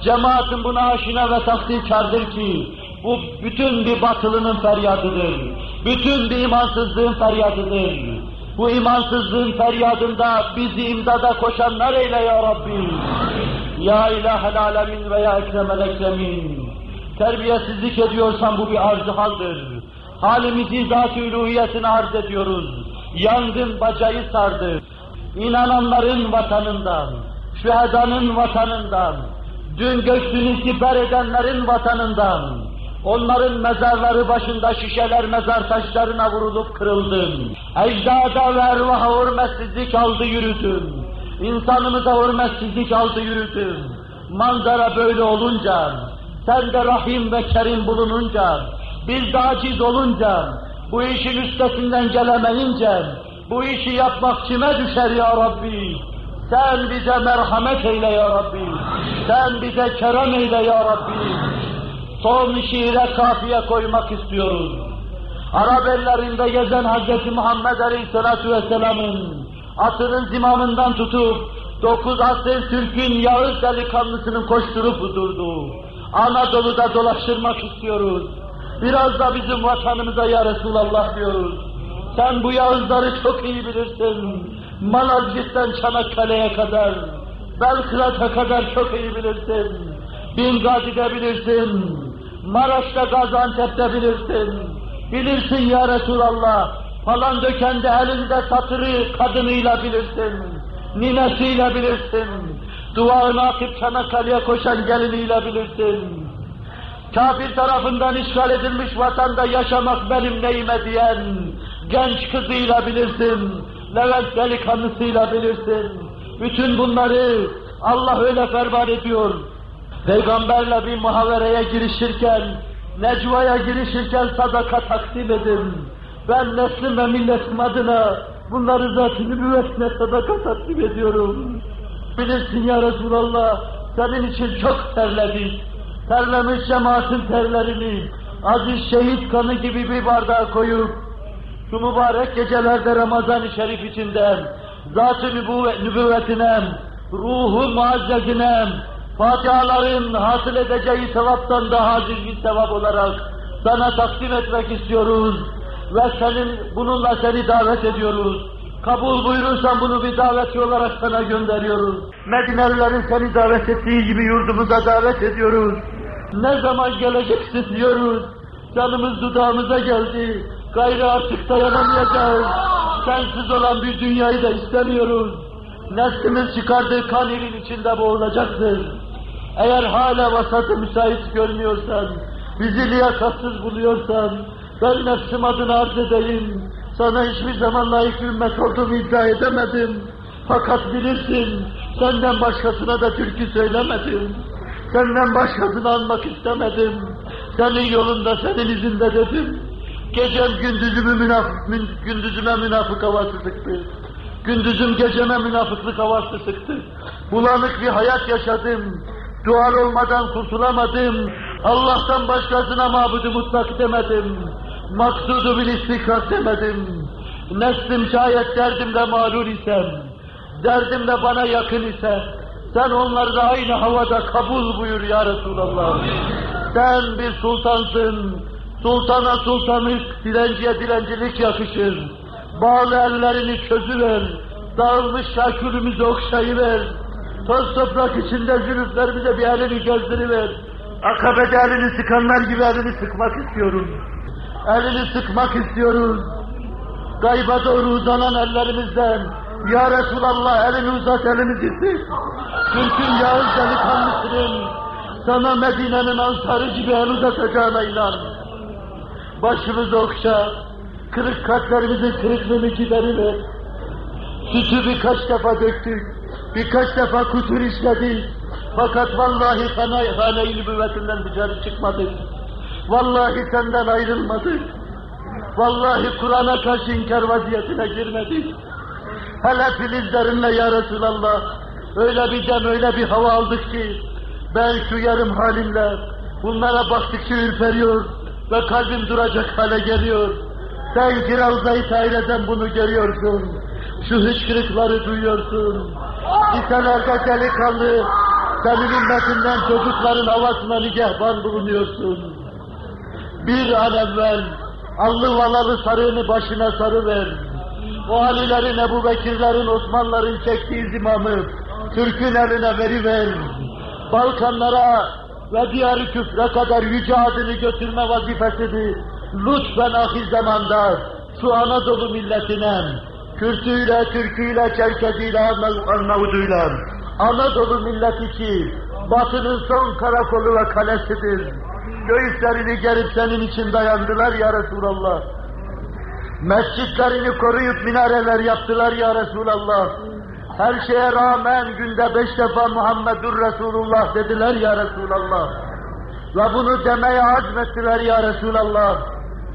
cemaatin buna aşina ve takdirkardır ki, bu bütün bir batılının feryadıdır. Bütün bir imansızlığın feryadıdır. Bu imansızlığın feryadında bizi imdada koşanlar eyle ya Rabbi. Ya ilahel alemin ve ya ekremel ekremin. Terbiyesizlik ediyorsan bu bir arz haldir. Halimizi zat-ı uluhiyetine arz ediyoruz. Yangın bacayı sardı. İnananların vatanından, şühedanın vatanından, dün göğsünü siper edenlerin vatanından, onların mezarları başında şişeler mezar taşlarına vurulup kırıldı. Ecdada ve ervaha hürmetsizlik aldı yürüdüm. İnsanımıza hürmetsizlik aldı yürüdüm. Manzara böyle olunca, sen de rahim ve kerim bulununca, biz de aciz olunca, bu işin üstesinden gelemeyince, bu işi yapmak kime düşer ya Rabbi? Sen bize merhamet eyle ya Rabbi. Sen bize kerem eyle ya Rabbi. Son şiire kafiye koymak istiyoruz. Arap ellerinde gezen Hz. Muhammed Aleyhisselatü Vesselam'ın atının zimamından tutup dokuz asır Türk'ün Yağız delikanlısının koşturup durduğu Anadolu'da dolaştırmak istiyoruz. Biraz da bizim vatanımıza ya Resulallah diyoruz. Sen bu Yağızları çok iyi bilirsin. Malazgirt'ten Çanakkale'ye kadar, Belgrad'a kadar çok iyi bilirsin. Bingazi'de bilirsin. Maraş'ta Gaziantep'te bilirsin. Bilirsin ya Resulallah. Falan dökende elinde satırı kadınıyla bilirsin. Ninesiyle bilirsin. Duvarını akıp Çanakkale'ye koşan geliniyle bilirsin. Kafir tarafından işgal edilmiş vatanda yaşamak benim neyime diyen genç kızıyla bilirsin. Levent delikanlısıyla bilirsin. Bütün bunları Allah öyle ferman ediyor. Peygamberle bir muhavereye girişirken, necvaya girişirken sadaka takdim edin. Ben neslim ve milletim adına bunları zat-ı nübüvvetine sadaka takdim ediyorum. Bilirsin ya Resulallah, senin için çok terledik. Terlemiş cemaatin terlerini, aziz şehit kanı gibi bir bardağa koyup, şu mübarek gecelerde Ramazan-ı Şerif içinde, zat-ı nübüvvetine, ruhu muazzezine, Fatihaların hasıl edeceği sevaptan daha aziz bir sevap olarak sana takdim etmek istiyoruz ve senin bununla seni davet ediyoruz. Kabul buyurursan bunu bir daveti olarak sana gönderiyoruz. Medinelilerin seni davet ettiği gibi yurdumuza davet ediyoruz. Ne zaman geleceksin diyoruz. Canımız dudağımıza geldi. Gayrı artık dayanamayacağız. Sensiz olan bir dünyayı da istemiyoruz. Neslimiz çıkardığı kan ilin içinde boğulacaktır. Eğer hala vasatı müsait görmüyorsan, bizi liyakatsız buluyorsan, ben nefsim adına arz edeyim, sana hiçbir zaman layık ümmet olduğumu iddia edemedim. Fakat bilirsin, senden başkasına da türkü söylemedim. Senden başkasını anmak istemedim. senin yolunda, senin izinde dedim. Gecem gündüzümü münafık, gündüzüme münafık havası sıktı. Gündüzüm geceme münafıklık havası sıktı. Bulanık bir hayat yaşadım. Dual olmadan kurtulamadım. Allah'tan başkasına mabudu mutlak demedim. Maksudu bil istikrar demedim. Neslim şayet derdimde mağrur isem, derdimde bana yakın ise, sen onları da aynı havada kabul buyur ya Resulallah. Sen bir sultansın, sultana sultanlık, dilenciye dilencilik yakışır. Bağlı ellerini çözüver, dağılmış şakülümüzü okşayıver. Toz toprak içinde zülüflerimize bir elini gözdürüver. Akabede elini sıkanlar gibi elini sıkmak istiyorum. Elini sıkmak istiyoruz. Gayba doğru uzanan ellerimizden, Ya Resulallah elini uzat elimizi sık. Türk'ün Yağız delikanlısının, sana Medine'nin ansarı gibi el uzatacağına inan. Başımızı okşa, kırık kalplerimizin kırıklığını gideriver. Sütü birkaç defa döktük, birkaç defa kutur işledik. Fakat vallahi hane-i nübüvvetinden dışarı çıkmadık. Vallahi senden ayrılmadık. Vallahi Kur'an'a karşı inkar vaziyetine girmedik. Hele filizlerinle ya Resulallah, öyle bir dem, öyle bir hava aldık ki, ben şu yarım halimle bunlara baktıkça ürperiyor ve kalbim duracak hale geliyor. Sen Giravza-i Tahire'den bunu görüyorsun. Şu hıçkırıkları duyuyorsun. Liselerde delikanlı, senin ümmetinden çocukların havasına nigehban bulunuyorsun. Bir an evvel allı valalı sarığını başına sarıver. O Alilerin, Ebu Bekirlerin, Osmanların çektiği zimamı Türk'ün eline veriver. Balkanlara ve diğer küfre kadar yüce adını götürme vazifesini lütfen ahir zamanda şu Anadolu milletine Kürtüyle, Türküyle, Çerkeziyle, Arnavuduyla Anadolu milleti ki Batı'nın son karakolu ve kalesidir. Göğüslerini gerip senin için dayandılar ya Resulallah. Mescitlerini koruyup minareler yaptılar ya Resulallah. Her şeye rağmen günde beş defa Muhammedur Resulullah dediler ya Resulallah. Ve bunu demeye azmettiler ya Resulallah.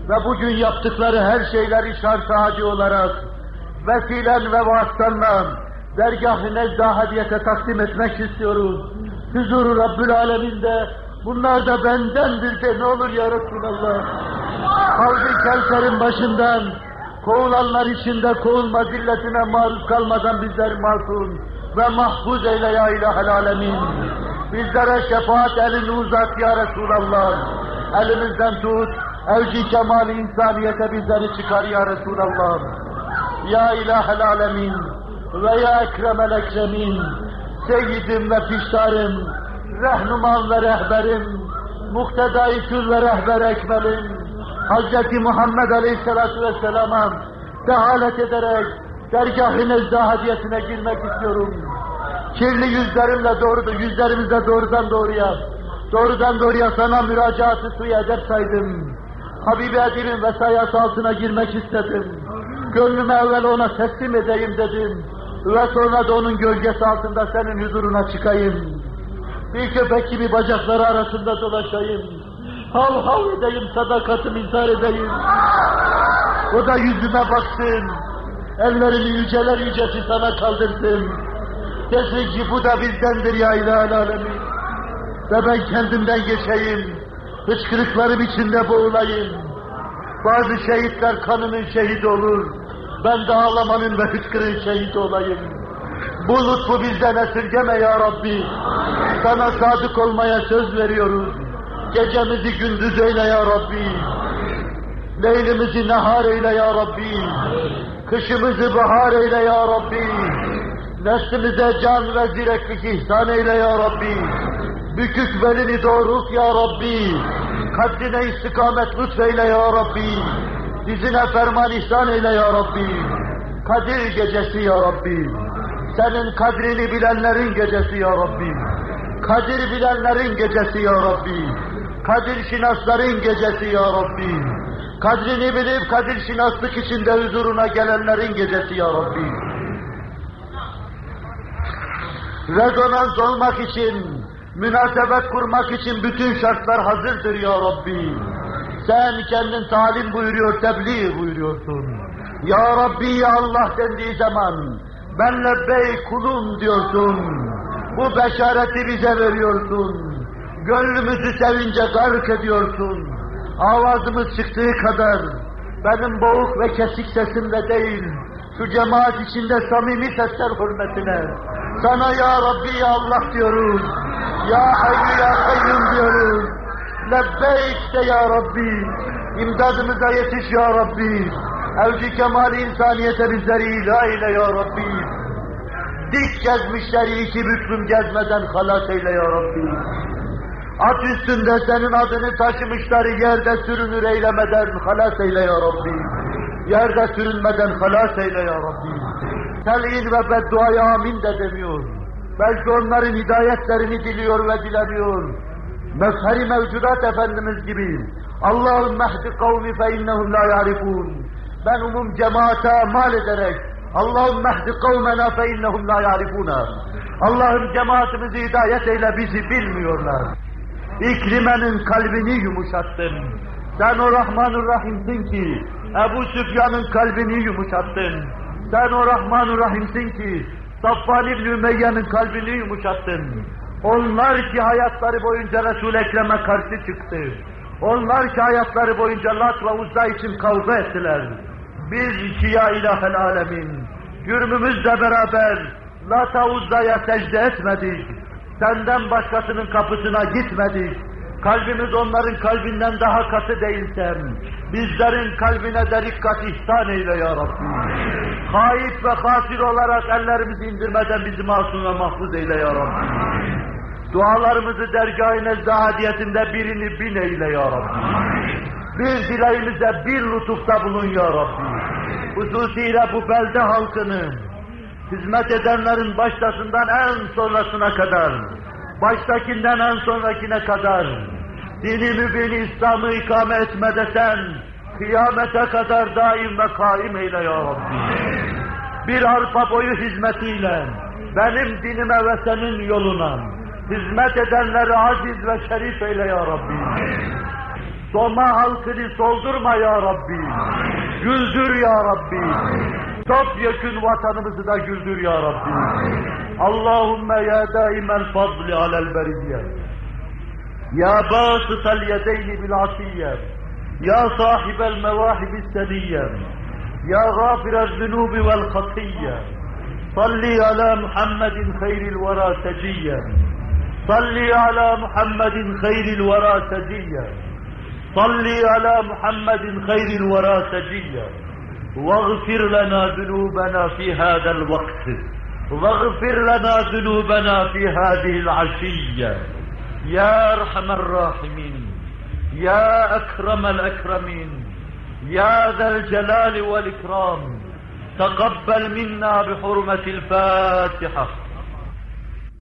Ve bugün yaptıkları her şeyleri şart ağacı olarak vesilen ve vasıtanla dergah-ı nezda hadiyete takdim etmek istiyoruz. Huzuru Rabbül Alemin'de bunlar da bendendir de ne olur ya Resulallah. Havz-ı Kevser'in başından kovulanlar içinde kovulma zilletine maruz kalmadan bizleri masum ve mahfuz eyle ya ilahel alemin. Bizlere şefaat elini uzat ya Resulallah. Elimizden tut, evci kemali insaniyete bizleri çıkar ya Resulallah. Ya ilahel alemin ve ya ekremel ekremin, seyyidim ve piştarım, rehnuman ve rehberim, muktedai kül ve rehber ekmelim, Hz. Muhammed Aleyhisselatü Vesselam'a dehalet ederek dergah-ı nezda hadiyetine girmek istiyorum. Kirli yüzlerimle doğrudur, yüzlerimizle doğrudan doğruya, doğrudan doğruya sana müracaatı suyu edep saydım. Habibi Edil'in vesayası altına girmek istedim. Gönlümü evvel ona teslim edeyim dedim. Ve sonra da onun gölgesi altında senin huzuruna çıkayım. Bir köpek gibi bacakları arasında dolaşayım. Hav hav edeyim, sadakatimi intihar edeyim. O da yüzüme baksın. Ellerini yüceler yücesi sana kaldırsın. Desin ki bu da bizdendir ya ilahe alemin. Ve ben kendimden geçeyim. Hıçkırıklarım içinde boğulayım. Bazı şehitler kanının şehidi olur. Ben de ağlamanın ve hıçkırığın şehidi olayım. Bu lütfu bizden esirgeme ya Rabbi. Sana sadık olmaya söz veriyoruz. Gecemizi gündüz eyle ya Rabbi. Leylimizi nehar eyle ya Rabbi. Kışımızı bahar eyle ya Rabbi. Neslimize can ve zireklik ihsan eyle ya Rabbi. Bükük belini doğrult ya Rabbi. Kadrine istikamet lütfeyle ya Rabbi. Dizine ferman ihsan eyle ya Rabbi. Kadir gecesi ya Rabbi. Senin kadrini bilenlerin gecesi ya Rabbi. Kadir bilenlerin gecesi ya Rabbi. Kadir şinasların gecesi ya Rabbi. Kadrini bilip kadir şinaslık içinde huzuruna gelenlerin gecesi ya Rabbi. Rezonans olmak için Münasebet kurmak için bütün şartlar hazırdır ya Rabbi. Sen kendin talim buyuruyor, tebliğ buyuruyorsun. Ya Rabbi ya Allah dendiği zaman ben lebbey kulum diyorsun. Bu beşareti bize veriyorsun. Gönlümüzü sevince gark ediyorsun. Avazımız çıktığı kadar benim boğuk ve kesik sesimle değil, şu cemaat içinde samimi sesler hürmetine sana ya Rabbi ya Allah diyoruz. Ya Hayy ya Kayyum diyoruz. Lebbeyk de ya Rabbi. İmdadımıza yetiş ya Rabbi. Evci kemal insaniyete bizleri ilah eyle ya Rabbi. Dik gezmişleri iki büklüm gezmeden halas eyle ya Rabbi. At üstünde senin adını taşımışları yerde sürünür eylemeden halas eyle ya Rabbi. Yerde sürünmeden halas eyle ya Rabbi. Telin ve bedduaya amin de demiyor. Belki onların hidayetlerini diliyor ve dilemiyor. Mezheri mevcudat Efendimiz gibi. Allah'ın mehdi kavmi fe innehum la yarifun. Ben umum cemaate mal ederek Allah'ın mehdi kavmena fe innehum la yarifuna. Allah'ın cemaatimizi hidayet eyle bizi bilmiyorlar. İkrime'nin kalbini yumuşattın. Sen o Rahman-ı Rahim'sin ki Ebu Süfyan'ın kalbini yumuşattın. Sen o Rahman-ı Rahim'sin ki Safvan İbni Ümeyye'nin kalbini yumuşattın. Onlar ki hayatları boyunca Resul-i Ekrem'e karşı çıktı. Onlar ki hayatları boyunca Lat ve Uzza için kavga ettiler. Biz ki ya ilahel alemin, cürmümüzle beraber Lat'a Uzza'ya secde etmedik. Senden başkasının kapısına gitmedik. Kalbimiz onların kalbinden daha katı değilsen, bizlerin kalbine de dikkat ihsan eyle ya Rabbi. Haip ve hasir olarak ellerimizi indirmeden bizi masum ve mahfuz eyle ya Rabbi. Dualarımızı nezdâhadiyetinde birini bin eyle ya Rabbi. Bir dileğimize bir lütufta bulun ya Rabbi. Hususiyle bu belde halkını, hizmet edenlerin baştasından en sonrasına kadar, baştakinden en sonrakine kadar, dini mübini İslam'ı ikame etmede sen, kıyamete kadar daim ve kaim eyle ya Rabbi. Bir arpa boyu hizmetiyle, benim dinime ve senin yoluna, hizmet edenleri aziz ve şerif eyle ya Rabbi. Soma halkını soldurma ya Rabbi. Güldür ya Rabbi. Topyekün vatanımızı da güldür ya Rabbi. Allahümme ya daimel fadli alel beriyye. Ya basıtal yedeyni bil asiyye. Ya sahibel mevahibis seniyye. Ya gafirel zunubi vel hatiyye. Salli ala Muhammedin hayril vera seciyye. Salli ala Muhammedin hayril vera seciyye. صلي على محمد خير الورى سجيا. واغفر لنا ذنوبنا في هذا الوقت. واغفر لنا ذنوبنا في هذه العشية. يا أرحم الراحمين يا أكرم الأكرمين يا ذا الجلال والإكرام تقبل منا بحرمة الفاتحة.